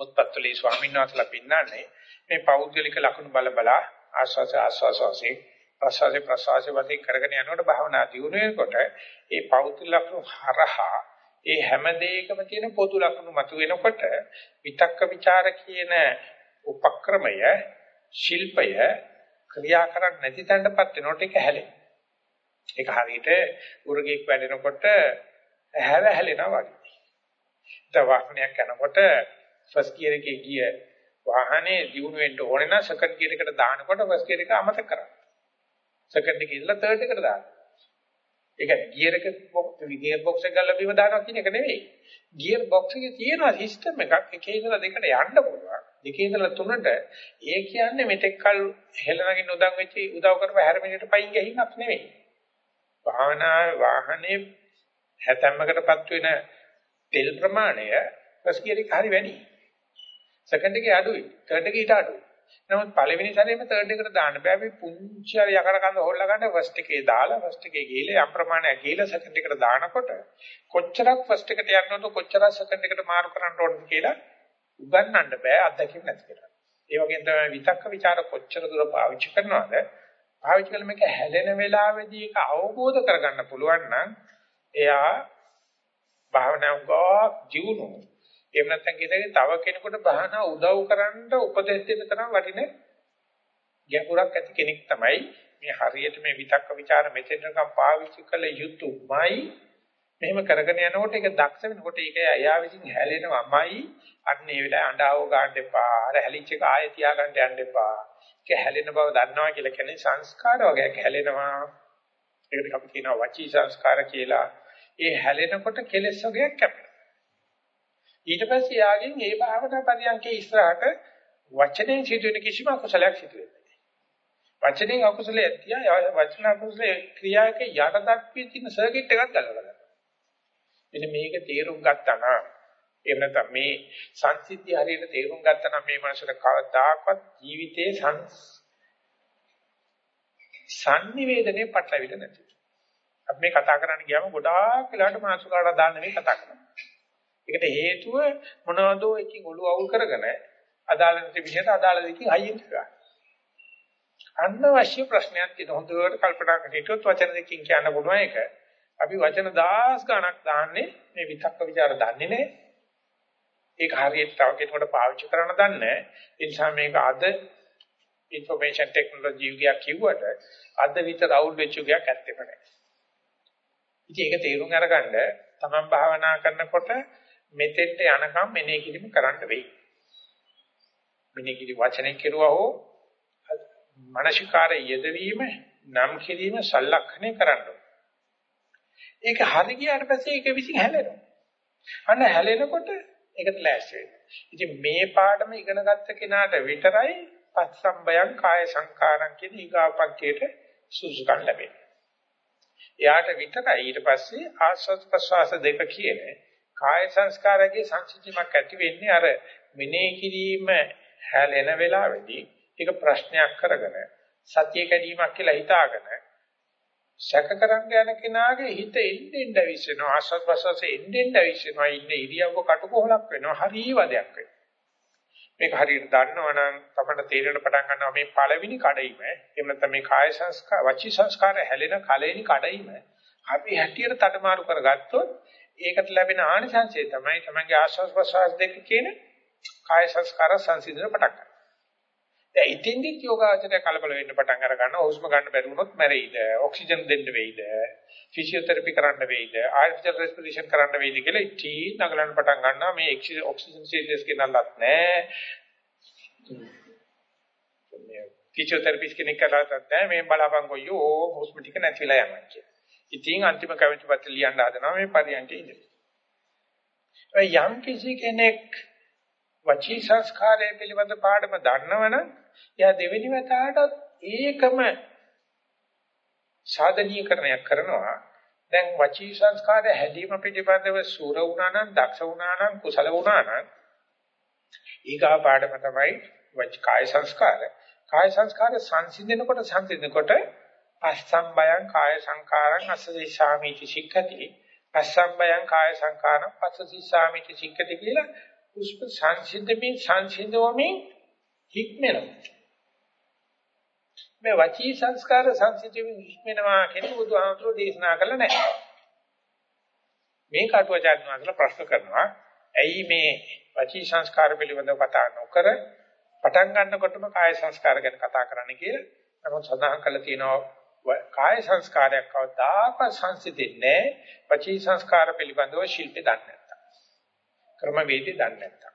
මුත්පත්තුලි ස්වාමීන් වහන්සේලා පින්නන්නේ මේ පෞද්ගලික ලක්ෂණ බල බලා ආස්වාස ආස්වාස වශයෙන් ප්‍රසවාසයේ ප්‍රසවාසයේ වශයෙන් කරගෙන යනකොට භාවනා දියුණු වෙනකොට ඒ පෞද්ගල ලක්ෂණ හරහා ඒ හැම දෙයකම තියෙන පොදු ලක්ෂණ මතුවෙනකොට විතක්ක ਵਿਚාර කියන උපක්‍රමය ශිල්පය ක්‍රියා කරන්නේ නැති තැනටපත් වෙනකොට ඒක හැලෙන. ඒක හරියට උරගෙක් වැඩෙනකොට හැව හැලෙනවා වගේ. දැන් වාහනයක් යනකොට ෆස්ට් ගියර් එකේ ගිය වාහනේ දියුණු වෙන්න ඕනේ නම් සෙකන්ඩ් ගියර් එකට දානකොට ෆස්ට් ගියර් එක අමතක කරන්න. සෙකන්ඩ් එකේ ඉඳලා තර්ඩ් එකට දානවා. ඒක ගියර් එක ගියර් බොක්ස් එක ගල්ලා බිම දානවා කියන එක නෙවෙයි. ගියර් බොක්ස් එකේ තියෙනවා සිස්ටම් එකක්. එකේ ඉඳලා දෙකට යන්න පුළුවන්. දෙකේ ඉඳලා තුනට ඒ කියන්නේ මෙතෙක් කල හෙලනගින් උදන් වෙච්ච උදව් කරපු හැරමිනේට පයින් ගහින්නක් නෙවෙයි. භාවනා වාහනේ හැතැම්මකටපත් වෙන තෙල් ප්‍රමාණය ෆස්ට් ගියර් එක හරි වැඩි. සෙකන්ඩ් එකේ අඩුයි. තර්ඩ් එකේ ඊට අඩුයි. නමුත් පළවෙනි සැරේම තර්ඩ් එකට දාන්න බෑ. අපි පුංචි හරි යකඩ කඳ හොල්ලා ගන්න ෆස්ට් එකේ දාලා ෆස්ට් එකේ ගිහලා යම් ප්‍රමාණයක් ගිහලා සෙකන්ඩ් එකට දානකොට කොච්චරක් ෆස්ට් එකට යන්නවද කොච්චරක් සෙකන්ඩ් එකට මාරු කරන්න ඕනද කියලා උගන්වන්න බෑ අත්දැකීම් නැති කරලා. ඒ වගේම තමයි විතක්ක ਵਿਚාර කොච්චර දුර පාවිච්චි කරනවද පාවිච්චි කළ මේක හැලෙන වෙලාවේදී ඒක අවබෝධ කරගන්න පුළුවන් නම් එයා භාවනාවක් ජීවුණු එහෙම නැත්නම් කියතේ තව කෙනෙකුට භාවනා උදව් කරන්න උපදෙස් දෙන්න තරම් වටින ගැඹුරක් ඇති කෙනෙක් තමයි මේ හරියට මේ විතක්ක ਵਿਚාර මෙතෙන්කම් පාවිච්චි කළ යුතුයමයි මෙහෙම කරගෙන යනකොට ඒක දක්ෂ වෙනකොට ඒක එයා විසින් හැලෙනවමයි. අන්න ඒ වෙලාවේ අඬාව ගන්න එපා. අර හැලිච්ච එක ආයෙ තියාගන්න යන්න එපා. ඒක හැලෙන බව දන්නවා කියලා කියන්නේ සංස්කාර වගේක් හැලෙනවා. ඒකට අපි කියනවා වචී සංස්කාර කියලා. ඒ හැලෙනකොට කෙලෙස් වගේක් කැපෙනවා. ඊට පස්සේ යාගෙන් ඒ භාවනා පරියන්කේ ඉස්සරහට වචනෙන් සිදුවෙන කිසිම අකුසලයක් සිදු වෙන්නේ නැහැ වචනෙන් අකුසලයක් තියා වචන අකුසලයේ ක්‍රියාවක යටදක් පිටින සර්කිට් එකක් ගලවලා මෙන්න මේක තේරුම් ගත්තා නම් එහෙම නැත්නම් මේ සංසිද්ධිය හරියට තේරුම් ගත්තා නම් මේ මනසට කවදාකවත් ජීවිතේ සං සංනිවේදනයේ පටලවිද නැති. අපි මේ කතා කරන්න ගියාම ගොඩාක් වෙලාවට මාසුකාට දාන්න මේ කතා කරනවා. ඒකට හේතුව මොනවදෝ එකකින් ඔළුව අවුල් කරගෙන අදාළ නැති විෂයට අදාළ දෙකින් අයින් කරගන්න. අනවශ්‍ය ප්‍රශ්නයක් තියෙන හොඳට කල්පනා කරලා හිටියොත් වචන දෙකකින් කියන්න පුළුවන් එක. අපි වචන දාස් ගණක් දාන්නේ මේ විතක්ක ਵਿਚාර දන්නේ නැහැ. ඒක හරියට තව කෙනෙකුට පාවිච්චි කරන්න දන්නේ නැහැ. ඒ නිසා මේක අද ইনফরমේෂන් ටෙක්නොලොජි යුගයක් කිව්වට අද විතර අවුල් වෙච්ච යුගයක් ඇත්තෙම නැහැ. ඉතින් ඒක තේරුම් අරගන්න තමන් භාවනා කරනකොට මෙතෙන්ට යනකම් මෙනෙහි කිරීම කරන්න වෙයි. මෙනෙහි කිරි වචනේ කෙරුවා හෝ මානසිකාරය යෙදවීම නම් කිරීම සලක්ෂණය කරන්න ඒක හරි ගියාට පස්සේ ඒක විසින් හැලෙනවා. අන්න හැලෙනකොට ඒකට ලෑස්ති වෙනවා. ඉතින් මේ පාඩම ඉගෙන ගත්ත කෙනාට විතරයි පස්සම්බයං කාය සංකාරං කියන ඊගාපක්කේට සුසුකම් ලැබෙන්නේ. එයාට විතරයි ඊට පස්සේ ආස්වාද ප්‍රසවාස දෙක කියන්නේ කාය සංස්කාරයේ සංසිද්ධිමක් ඇති වෙන්නේ අර මෙනෙහි කිරීම හැලෙන වෙලාවේදී ඒක ප්‍රශ්නයක් කරගෙන සතිය කැඩීමක් කියලා හිතාගෙන සැක කරන්න යන කෙනාගේ හිත එන්නෙන් ඇවිස්සෙනවා ආස්වාද ප්‍රසවාසයේ එන්නෙන් ඇවිස්සෙනවා ඉන්නේ ඉරියව්ව කටුකොහලක් වෙනවා හරි වදයක් වෙනවා. මේක හරියට දන්නවනම් තමයි තේරෙන්න පටන් ගන්නවා මේ පළවෙනි කඩයිම එහෙම නැත්නම් මේ කාය සංස්කාර වචී සංස්කාර හැලෙන කලෙනි කඩයිම අපි හැටියට තඩමාරු කරගත්තොත් ඒකට ලැබෙන ආනිසංසය තමයි තමන්ගේ ආස්වාද ප්‍රසවාස දෙක කියන කාය සංස්කාර සංසිඳන පටන් ගන්න. දැන් ඉතින්දි යෝගාචරය කලබල වෙන්න පටන් අර ගන්න හුස්ම ගන්න බැරි වුණොත් මැරෙයිද? ඔක්සිජන් දෙන්න වෙයිද? ෆිසියෝതെරපි කරන්න වෙයිද? ආර්ටිෆිෂල් රෙස්පිරේෂන් කරන්න වෙයිද කියලා ඉටී නගලන්න පටන් ගන්නවා. මේ ඔක්සිජන් සීරියස් කෙනල්ලත් නැහැ. ෆිසියෝതെරපිස් කෙනෙක් කරලාත් නැහැ. මේ බලපං කොයියෝ හුස්ම ටික නැතිලා යනවා කියලා. ඉතින් අන්තිම කවිත පත්‍ර ලියන්න හදනවා මේ පරියන්කේ ඉඳලා. යම් කිසි කෙනෙක් වචී සංස්කාරය පිළිබඳ පාඩම දන්නවනම් එයා දෙවෙනි වතාවට ඒකම සාධනීකරණයක් කරනවා. දැන් වචී සංස්කාරය හැදීම පිළිබඳව සූර වුණා නම්, දක්ෂ වුණා නම්, කුසල වුණා නම් ඊගා පාඩම තමයි වච කාය සංස්කාර. කාය සංස්කාර සංසිඳනකොට සංසිඳනකොට පස්සම්බයං කාය සංකාරං අසදිශාමිති සික්ඛති. පස්සම්බයං කාය සංකාරං පස්සදිශාමිති සික්ඛති කියලා උස්ප සංසිඳමින් සංසිඳවමින් හික්මෙනවා. මේ වචී සංස්කාර සංසිඳමින් හික්මෙනවා කියන බුදුහාමුදුරෝ දේශනා කළා නැහැ. මේ කටුවචාන් වහන්සේලා ප්‍රශ්න කරනවා ඇයි මේ වචී සංස්කාර පිළිබඳව කතා නොකර පටන් ගන්නකොටම කාය සංස්කාර ගැන කතා කරන්න කියලා. නමුත් සඳහන් කළා තියෙනවා කාය සංස්කාරයක් කවදාකවත් සංසිඳෙන්නේ නැහැ. වචී සංස්කාර පිළිබඳව ශිල්පේ දන්නේ ක්‍රමවේදය දන්නේ නැත්තම්.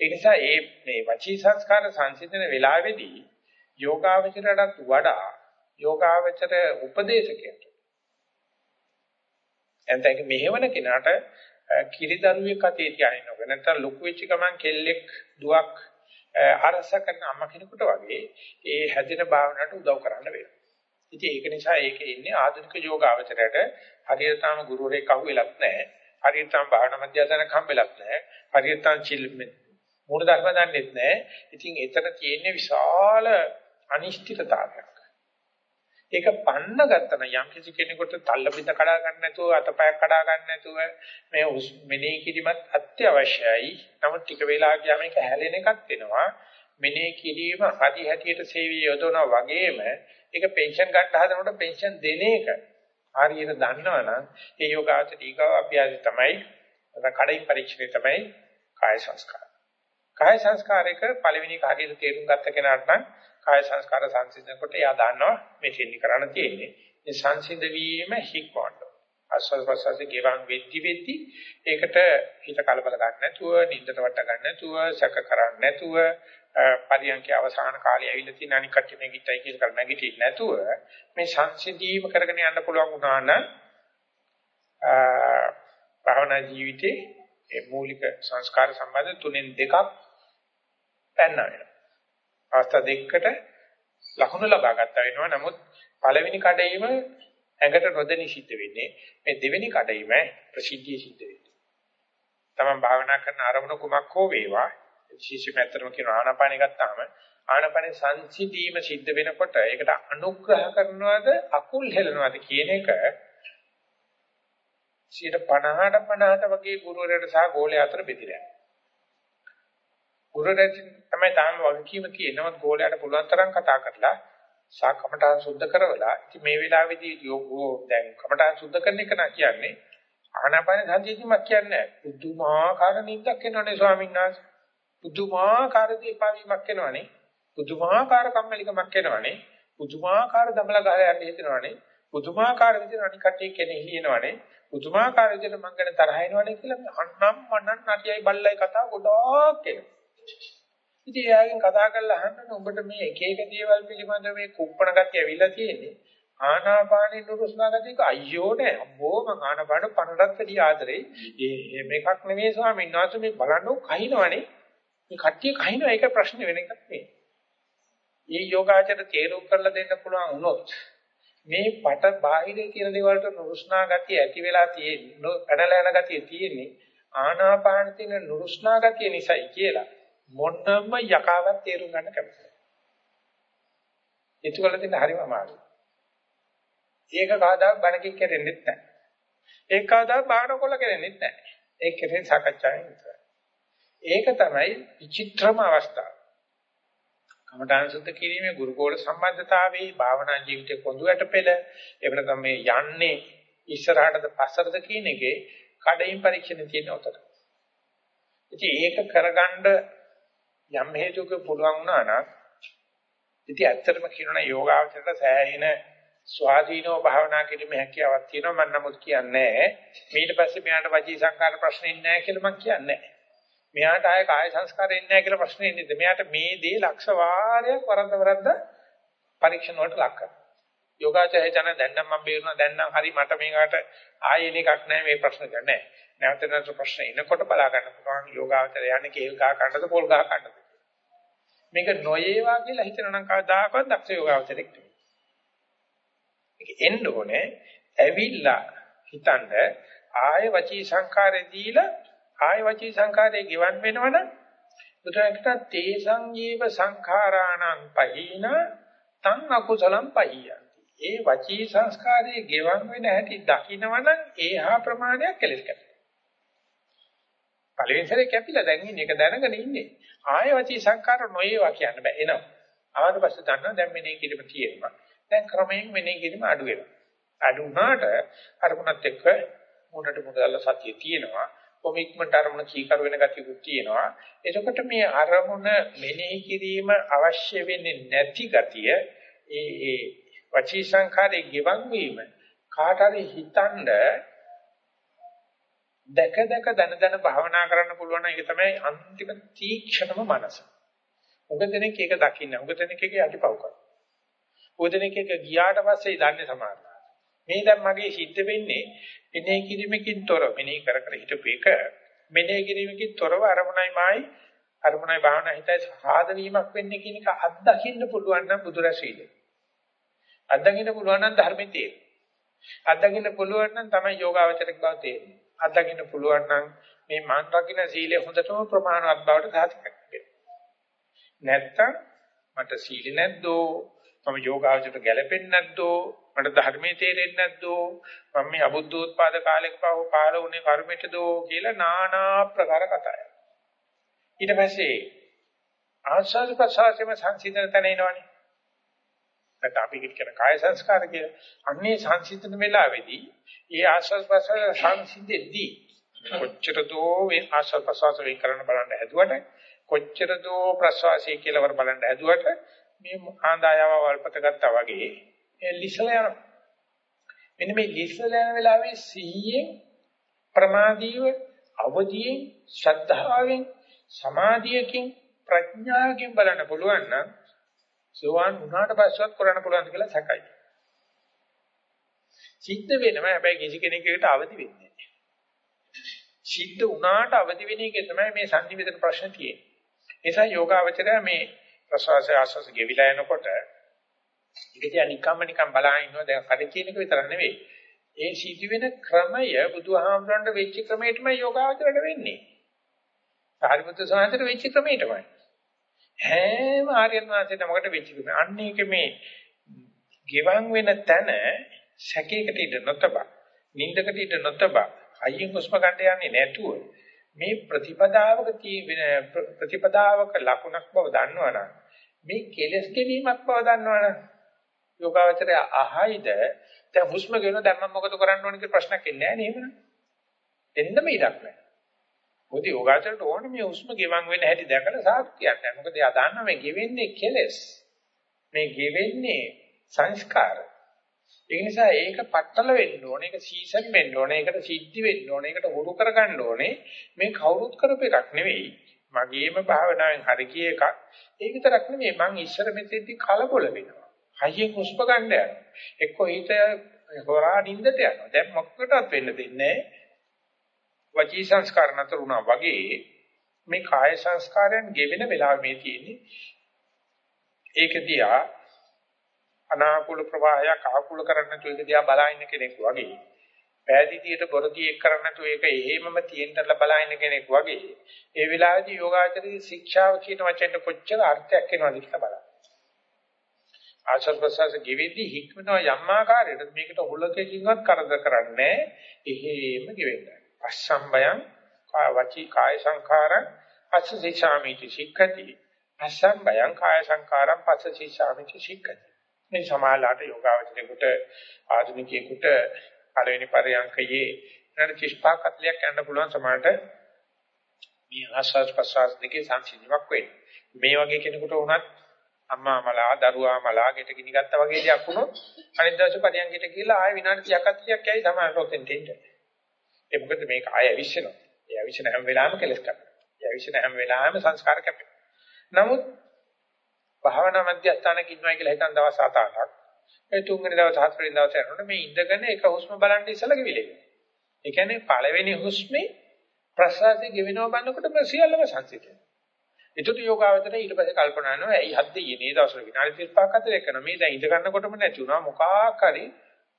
ඒ නිසා මේ මේ වචී සංස්කාර සංසිඳන වෙලාවේදී යෝගාවචරයටත් වඩා යෝගාවචර උපදේශකයට එතෙක් මෙහෙවන කෙනාට කිරිදරුවෙක් අතේ තියාගෙන ඉන්නව නැත්නම් ලොකු වෙච්ච ගමන් කෙල්ලෙක් දුවක් අරස කරන අම්ම කෙනෙකුට වගේ ඒ හැදින භාවනාවට උදව් කරන්න වෙනවා. ඉතින් ඒක නිසා ඒකේ ඉන්නේ ආධුනික යෝගාවචරයට හරියට තාම ගුරුවරයෙක් අහුවෙලත් නැහැ. හරියටම භාවනා මධ්‍යස්ථානක් හම්බෙලත් නැහැ. හරියටම චිල් මූල ධර්ම දන්නෙත් නැහැ. ඉතින් එතන තියෙන විශාල අනිශ්චිතතාවයක්. ඒක පන්න ගත්තන යම් කිසි කෙනෙකුට තල්ල බිඳ කඩා ගන්න නැතුව අතපයක් කඩා ගන්න නැතුව මේ මෙනෙහි කිරීමත් අත්‍යවශ්‍යයි. නමුත් ටික වෙලා ගියාම ඒක හැලෙන එකක් වෙනවා. මෙනෙහි කිරීම හදි හැටියට සේවය යොදවනා වගේම ඒක පෙන්ෂන් ගන්න හදනකොට පෙන්ෂන් දෙන එක හරියට දන්නවනම් ඒ යෝගාචර ඊගාව අපි ආදි තමයි කඩින් පරීක්ෂණය තමයි කාය සංස්කාර. කාය සංස්කාරයක පළවෙනි කාර්යයට තේරුම් ගත්ත කෙනාට නම් කාය සංස්කාර සංසිඳනකොට එයා දන්නවා මේ දෙන්නේ කරන්න තියෙන්නේ. මේ සංසිඳ වීම හික්මවන්න. ආස්වාද ප්‍රසවාසයේ ගෙවන් වෙද්දි වෙද්දි ඒකට හිත කලබල ගන්න නැතුව, නිින්දට වට ගන්න නැතුව, සැක කරන්නේ නැතුව, පරියන්කේ අවසාන කාලය ඇවිල්ලා තියෙන අනික් කච්ච නැගිටයි කියන කර නැගිටින්න නැතුව මේ සංසිඳීම කරගෙන යන්න පුළුවන් වුණා නම් භාවනා ජීවිතේ ඒ මූලික සංස්කාර සම්බන්ධ තුනෙන් දෙකක් පැන්න වෙනවා. අවස්ථා දෙකකට ලකුණු ලබා ගත්තා වෙනවා. නමුත් පළවෙනි කඩේම ඇඟට නොදෙනී සිද්ධ වෙන්නේ. මේ දෙවෙනි කඩේම ප්‍රසිද්ධිය සිද්ධ වෙන්නේ. තමන් භාවනා කරන අරමුණ කුමක් හෝ වේවා විශේෂයෙන්ම ඇත්තටම කියන ආනාපානෙ ගත්තාම ආනාපානෙ සංසිඳීම සිද්ධ වෙනකොට ඒකට අනුග්‍රහ කරනවද අකුල් හෙලනවද කියන එක 50ට 50ට වගේ ගුරුවරයාට සහ ගෝලයා අතර බෙදිලා. ගුරුවරයා තමයි තාම වගකීම තියෙනවත් ගෝලයාට පුළුවන් තරම් කතා කරලා සා කමඨාන් සුද්ධ කරවලා ඉතින් මේ වෙලාවේදී යෝගෝ දැන් කමඨාන් සුද්ධ කරන එක නා කියන්නේ ආනාපාන සංසිඳීමක් කියන්නේ පුදුමාකාර නිින්දක් එනවනේ ස්වාමීන් වහන්සේ. පුදුමාකාර දීපාවීමක් එනවනේ. පුදුමාකාර කම්මැලිකමක් එනවනේ. පුදුමාකාර දමල ගහ යන්න හිතෙනවනේ. පුදුමාකාර විදිහට අනික් කටේ කෙනෙහිනවනේ. පුදුමාකාර විදිහට මං ගැන තරහ එනවනේ කියලා අන්නම් මනන් නටියයි බල්ලයි කතා ගොඩාක් එනවා. ඉතින් එයාගෙන් කතා කරලා අහන්න උඹට මේ එක එක දේවල් පිළිබඳ මේ කුප්පණ ගතිය ඇවිල්ලා තියෙන්නේ. ආනාපානෙ නුරුස්නා ගතියක අයියෝ නෑ. අම්බෝ මං ආනාපාන 50ට වැඩි ආදරේ. ඒ මේකක් නෙමෙයි ස්වාමීන් වහන්සේ මේ බලන්නෝ කහිනවනේ. මේ කට්ටිය කහිනවා ඒක ප්‍රශ්නේ වෙන එකක් නෙවෙයි. මේ යෝගාචර තේරුම් කරලා දෙන්න පුළුවන් වුණොත් මේ පට බාහිරේ තියෙන දේවල්ට නුරුස්නා ගතිය ඇති වෙලා තියෙන්නේ පැනලා යන ගතිය තියෙන්නේ ආනාපාන තියෙන නුරුස්නා ගතිය නිසායි කියලා මොනම යකාවක් තේරුම් ගන්න කැමතියි. ඒකවල තියෙන හරිම අමාරුයි. ඒක කවදාවත් බණකින් කෙරෙන්නේ නැහැ. ඒක කවදාවත් බාහන කොල්ල කෙරෙන්නේ නැහැ. ඒක කෙරෙන්නේ සාකච්ඡාවෙන් විතරයි. ඒක තමයි විචිත්‍රම අවස්ථාව. කමඨාන් සුද්ධ කිරීමේ ගුරුකෝල සම්බන්ධතාවයේ භාවනා ජීවිතේ පොදුවට පෙළ එහෙම නැත්නම් මේ යන්නේ ඉස්සරහටද පස්සටද කියන එකේ කඩින් පරීක්ෂණ තියෙන උතට. ඉතින් ඒක කරගන්න යම් හේතුක පුළුවන් වුණා නම් ඉතින් ඇත්තටම කියනවා යෝගාවචරයට සෑහෙන ස්වාධීනව භාවනා කිරීමේ හැකියාවක් තියෙනවා මම නමුත් කියන්නේ ඊට පස්සේ මෙයාට වචී සංකාර ප්‍රශ්නේ නැහැ කියලා මම කියන්නේ මෙයාට ආය කාය සංස්කාර එන්නේ නැහැ කියලා ප්‍රශ්නේ ඉන්නේ. මෙයාට මේ දේ ලක්ෂ වාරයක් වරද්ද වරද්ද පරීක්ෂණ වලට ලක් කරනවා. යෝගාචරය ජන දැන් නම් මම බේරුණා දැන් නම් හරි මට මේකට ආයෙන එකක් නැහැ මේ ප්‍රශ්න ගන්න නැහැ. නැවත නැවත ප්‍රශ්න එනකොට බලා ගන්න පුළුවන් යෝගාචරය යන්නේ කේල් ගහ කන්නද පොල් ගහ කන්නද. මේක නොයේවා කියලා හිතනවා නම් කවදාකවත් දක්ෂ යෝගාචරයක් නෙවෙයි. ඒක එන්න ඕනේ ඇවිල්ලා හිතනද ආය වචී සංකාරේ දීලා කාය වචී සංකාරයේ ගිවන් වෙනවනම් බුදුරජාණන් තේ සංජීව සංඛාරාණං පහින තං අකුසලං පහියන්ති. ඒ වචී සංස්කාරයේ ගෙවන් වෙන හැටි දකිනවනම් ඒහා ප්‍රමාණයක් කෙලස් කැපෙනවා. පළවෙනි සැරේ කැපිලා දැන් ඉන්නේ ඒක දැනගෙන ඉන්නේ. ආය වචී සංකාර නොයේවා කියන්න බෑ එනවා. ආවට පස්සේ දන්නවා දැන් මෙනේ කිරීම තියෙනවා. දැන් ක්‍රමයෙන් මෙනේ කිරීම අඩු වෙනවා. අඩු වුණාට අරමුණත් එක්ක මුණට මුදල්ල සතිය තියෙනවා. කොමිට්මන්ට් අරමුණ කීකරු වෙන ගතියකුත් තියෙනවා. එතකොට මේ අරමුණ මෙනෙහි කිරීම අවශ්‍ය වෙන්නේ නැති ගතිය ඒ ඒ වචී සංඛාරයේ ගිවන් වීම කාට හරි හිතනද දැක දැක දන දන භාවනා කරන්න පුළුවන් ඒක තමයි අන්තිම තීක්ෂණම මනස. උග දෙනෙක් ඒක දකින්න. උග දෙනෙක් ඒක යටිපව් කරනවා. උග දෙනෙක් ඒක ගියාට පස්සේ දන්නේ සමානයි. මේ දැන් මගේ සිද්ධ වෙන්නේ මෙනෙහි කිරීමකින් තොර මෙනෙහි කර කර හිටපු එක මෙනෙහි කිරීමකින් තොරව අරමුණයි මායි අරමුණයි භාවනා හිතයි සාධ වීමක් වෙන්නේ කියන එක අත්දකින්න පුළුවන් නම් බුදුරසීල. අත්දකින්න පුළුවන් නම් ධර්මයේ තියෙන. අත්දකින්න පුළුවන් නම් තමයි යෝගාවචරක බව තේරෙන්නේ. අත්දකින්න පුළුවන් නම් මේ මන් රකින්න සීලය හොඳටම ප්‍රමාණවත් බවට සාධකයක් වෙනවා. නැත්තම් මට සීල නැද්දෝ මම යෝගාවචරයට ගැලපෙන්නේ නැද්දෝ මට ධර්මයේ තේරෙන්නේ නැද්දෝ? මම මේ අබුද්ධෝත්පාද කාලෙක පව කාල උනේ කර්මෙටදෝ කියලා নানা ප්‍රකාර කතාවක්. ඊට පස්සේ ආස්වාද ප්‍රසආසෙම සංසිඳන තැන එනවනේ. නැත්නම් අපි කියන කාය සංස්කාර කියලා. අන්නේ සංසිඳන වෙලාවේදී ඒ ආස්වාද ප්‍රසාර සංසිඳෙද්දී කොච්චර දෝ මේ ආස්වාද ප්‍රසවාස වේ කරන්න බලන්න හැදුවට කොච්චර දෝ ප්‍රසවාසී කියලා වර බලන්න හැදුවට මේ ආදායව වල්පත ගත්තා වගේ ඒ ලිසල යන මෙන්න මේ ලිසල යන වෙලාවේ සිහියෙන් ප්‍රමාදීව අවදියෙන් ශ්‍රද්ධාවෙන් සමාධියකින් ප්‍රඥාවකින් බලන්න පුළුවන් නම් සෝවාන් වුණාට පස්සෙත් කරන්න පුළුවන් කියලා සැකයි. සිද්ධ වෙනවා හැබැයි කිසි කෙනෙකුට අවදි වෙන්නේ නැහැ. සිද්ධ වුණාට අවදි වෙන එකේ තමයි මේ සංනිවේදන ප්‍රශ්න තියෙන්නේ. ඒ නිසා යෝගාවචරය මේ ප්‍රසවාස ආස්වාස ගෙවිලා යනකොට ඉතින් නිකම්ම නිකම් බලා ඉන්නවා දැන් කඩ කියන එක විතරක් නෙවෙයි. ඒ සිද්ධ වෙන ක්‍රමය බුදුහාමුදුරන්ට වෙච්ච ක්‍රමයටම යෝගාවචරයට වෙන්නේ. සාරිපුත්‍ර සාහිත්‍යයට වෙච්ච ක්‍රමයටමයි. හැම ආර්යයන් වහන්සේට මොකට වෙච්ච ක්‍රමය. අන්න ඒක මේ ගෙවන් වෙන තැන සැකයකට ඉඳ නොතබා, නින්දකට ඉඳ නොතබා, අයියෙන් හුස්ම ගන්න යන්නේ නැතුව මේ ප්‍රතිපදාවක ප්‍රතිපදාවක ලකුණක් බව දන්නවනම් මේ කෙලස් කෙවීමක් බව දන්නවනම් යෝගාවචරය අහයිද දැන් හුස්ම ගෙන දැන් මම මොකද කරන්න ඕන කියලා ප්‍රශ්නයක් එන්නේ නැහැ නේද? එන්නම ඉඩක් නැහැ. මොකද යෝගාචරයට ඕනේ මේ හුස්ම ගෙවන් වෙන හැටි දැකලා සාත් කියන්නේ. මොකද එයා දන්නා මේ ගෙවෙන්නේ කෙලස්. මේ ගෙවෙන්නේ සංස්කාර. ඒ නිසා ඒක පట్టල වෙන්න ඕනේ, ඒක සීසන් වෙන්න ඕනේ, ඒකට සිද්ධි වෙන්න ඕනේ, ඒකට හුරු කරගන්න ඕනේ. මේ කවුරුත් කරපු එකක් නෙවෙයි. මගේම භාවනාවෙන් හරි කිය එකක්. ඒ විතරක් නෙවෙයි මං ඉස්සර මෙතෙන්දි කලබල වෙනවා. හයියෙන් හුස්ම ගන්න යනවා. එක්ක හිත හොරා නින්දට යනවා. දැන් මොකකටවත් වෙන්න දෙන්නේ වචී සංස්කාර නතර වුණා වගේ මේ කාය සංස්කාරයන් ගෙවෙන වෙලාව මේ තියෙන්නේ. ඒක දිහා අනාකූල ප්‍රවාහයක් ආකූල කරන්න තු ඒක දිහා බලාගෙන කෙනෙක් වගේ. පෑදීතියට බොරදී එක් කරන්න තු ඒක එහෙමම තියෙන්නලා බලාගෙන කෙනෙක් වගේ. ඒ වෙලාවේදී යෝගාචරයේ ශික්ෂාව කියන වචෙන්ට කොච්චර අර්ථයක් එනවද කියලා බලන්න. ආශ්වාස ප්‍රශ්වාස ගෙවෙද්දී හික්මනවා යම් ආකාරයකට මේකට හුලකකින්වත් කරදර කරන්නේ එහෙම ගෙවෙන්නේ. පස්සම්බයං කාය වචී කාය සංඛාරං පස්සසීචාමිති සික්ඛති. පස්සම්බයං කාය සංඛාරං පස්සසීචාමිති සික්ඛති. මේ සමාලාට යෝගාවචරේකට ආධුනිකයෙකුට පළවෙනි පරයන්කයේ නඩ 35 40ක් යන්න පුළුවන් සමාලට මේ ආශ්වාස ප්‍රශ්වාස දෙකේ සංසිඳීමක් වෙන්නේ. මේ වගේ කෙනෙකුට වුණත් අම්මා මලා දරුවා මලා ගෙට ගිනි ගත්තා වගේ දෙයක් වුණොත් අනිත් දවසේ පරියන්කට ගිහලා ආයෙ විනාඩි 30ක් 40ක් ඇයි සමානට ඔතෙන් දෙන්න. ඒ මොකද මේක ආයෙ ඇවිස්සෙනවා. ඒ ඇවිස්සෙන හැම වෙලාවෙම කෙලස් කරනවා. ඒ ඇවිස්සෙන හැම වෙලාවෙම සංස්කාර කැපෙනවා. නමුත් භාවනා මධ්‍යස්ථානක ඉන්නවා කියලා හිතන දවස් 7-8ක් ඒ තුන්වෙනි දවස් හතරවෙනි දවස් යනකොට මේ ඉඳගෙන එක හුස්ම බලන්න ඉස්සලා කිවිලේ. ඒ කියන්නේ පළවෙනි හුස්මේ ප්‍රසවාසයේ ගෙවෙනව බලනකොට සියල්ලම සංසිඳෙනවා. ඒකට යෝගාවචරය ඊට පස්සේ කල්පනා කරනවා ඇයි හද්දේ මේ දවස්වල විනාඩි 35ක් අතර කරන මේ දැන් ඉඳ ගන්නකොටම නැති වුණා මොකක් හරි